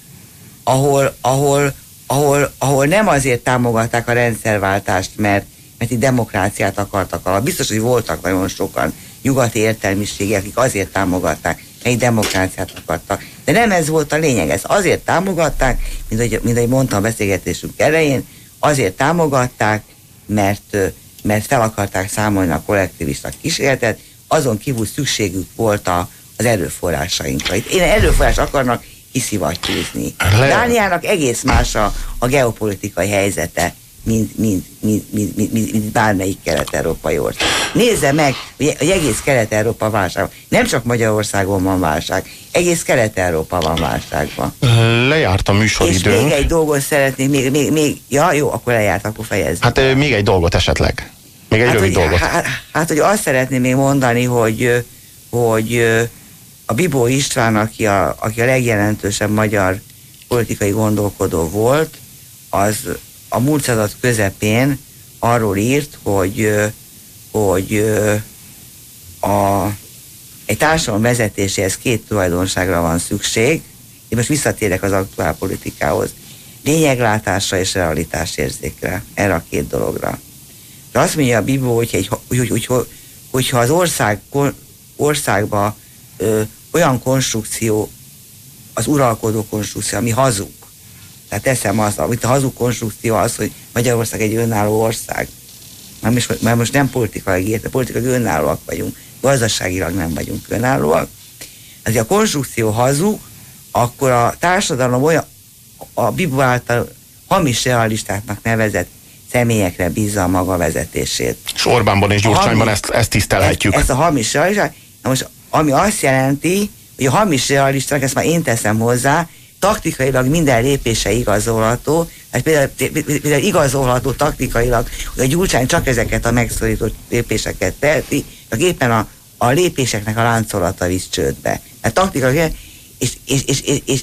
ahol, ahol, ahol, ahol nem azért támogatták a rendszerváltást, mert, mert itt demokráciát akartak alap. Biztos, hogy voltak nagyon sokan nyugati értelmiségek, akik azért támogatták, egy demokráciát akartak. De nem ez volt a lényeg, ezt azért támogatták, mint ahogy, mint ahogy mondtam a beszélgetésünk elején, azért támogatták, mert, mert fel akarták számolni a kollektivista kísérletet, azon kívül szükségük volt a, az erőforrásainkra. Itt én erőforrás akarnak kiszivattyúzni. Dániának egész más a, a geopolitikai helyzete, mint, mint, mint, mint, mint, mint, mint bármelyik kelet-európai ország. Nézze meg, hogy, egész Kelet-Európa válság. Nem csak Magyarországon van válság, egész Kelet-Európa van válságban. Lejárt a műsoridőnk. És még egy dolgot szeretnék, még, még, még, ja jó, akkor lejárt, akkor fejezzük. Hát el. még egy dolgot esetleg. Még egy hát, rövid hogy, dolgot. Hát, hát, hogy azt szeretném még mondani, hogy, hogy a Bibó István, aki a, aki a legjelentősebb magyar politikai gondolkodó volt, az a múlt század közepén arról írt, hogy, hogy a, egy társadalom vezetéséhez két tulajdonságra van szükség. Én most visszatérek az aktuál politikához. Lényeglátásra és realitásérzékre, erre a két dologra. De azt mondja a Bibó, hogy, egy, hogy, hogy, hogy, hogyha az ország, országba olyan konstrukció, az uralkodó konstrukció, ami hazug, tehát teszem azt, amit a hazug konstrukció az, hogy Magyarország egy önálló ország. Már most, már most nem politikai érte, politikai önállóak vagyunk, gazdaságilag nem vagyunk önállóak. Ez a konstrukció hazug, akkor a társadalom olyan, a Bibu által hamis realistáknak nevezett személyekre bízza a maga vezetését. És Orbánban és Gyurcsányban ezt, ezt tisztelhetjük. Ezt, ezt a hamis realistát, most ami azt jelenti, hogy a hamis realisták, ezt már én teszem hozzá, taktikailag minden lépése igazolható, hát például, például igazolható taktikailag, hogy a Gyurcsány csak ezeket a megszorított lépéseket teheti, csak éppen a, a lépéseknek a láncolata visz csődbe. Hát taktikailag, és, és, és, és, és,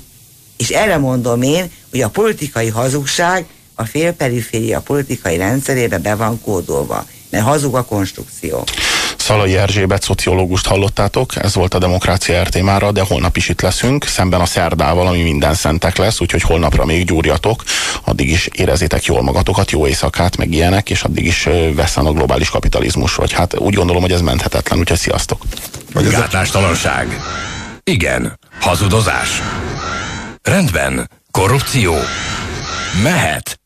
és erre mondom én, hogy a politikai hazugság a félperiféria politikai rendszerébe be van kódolva, mert hazug a konstrukció. Szalai Erzsébet szociológust hallottátok, ez volt a Demokrácia RT mára, de holnap is itt leszünk, szemben a szerdával, ami minden szentek lesz, úgyhogy holnapra még gyúrjatok, addig is érezzétek jól magatokat, jó éjszakát, meg ilyenek, és addig is veszem a globális kapitalizmus, vagy hát úgy gondolom, hogy ez menthetetlen, úgyhogy sziasztok. Gátlástalanság. Igen. Hazudozás. Rendben. Korrupció. Mehet.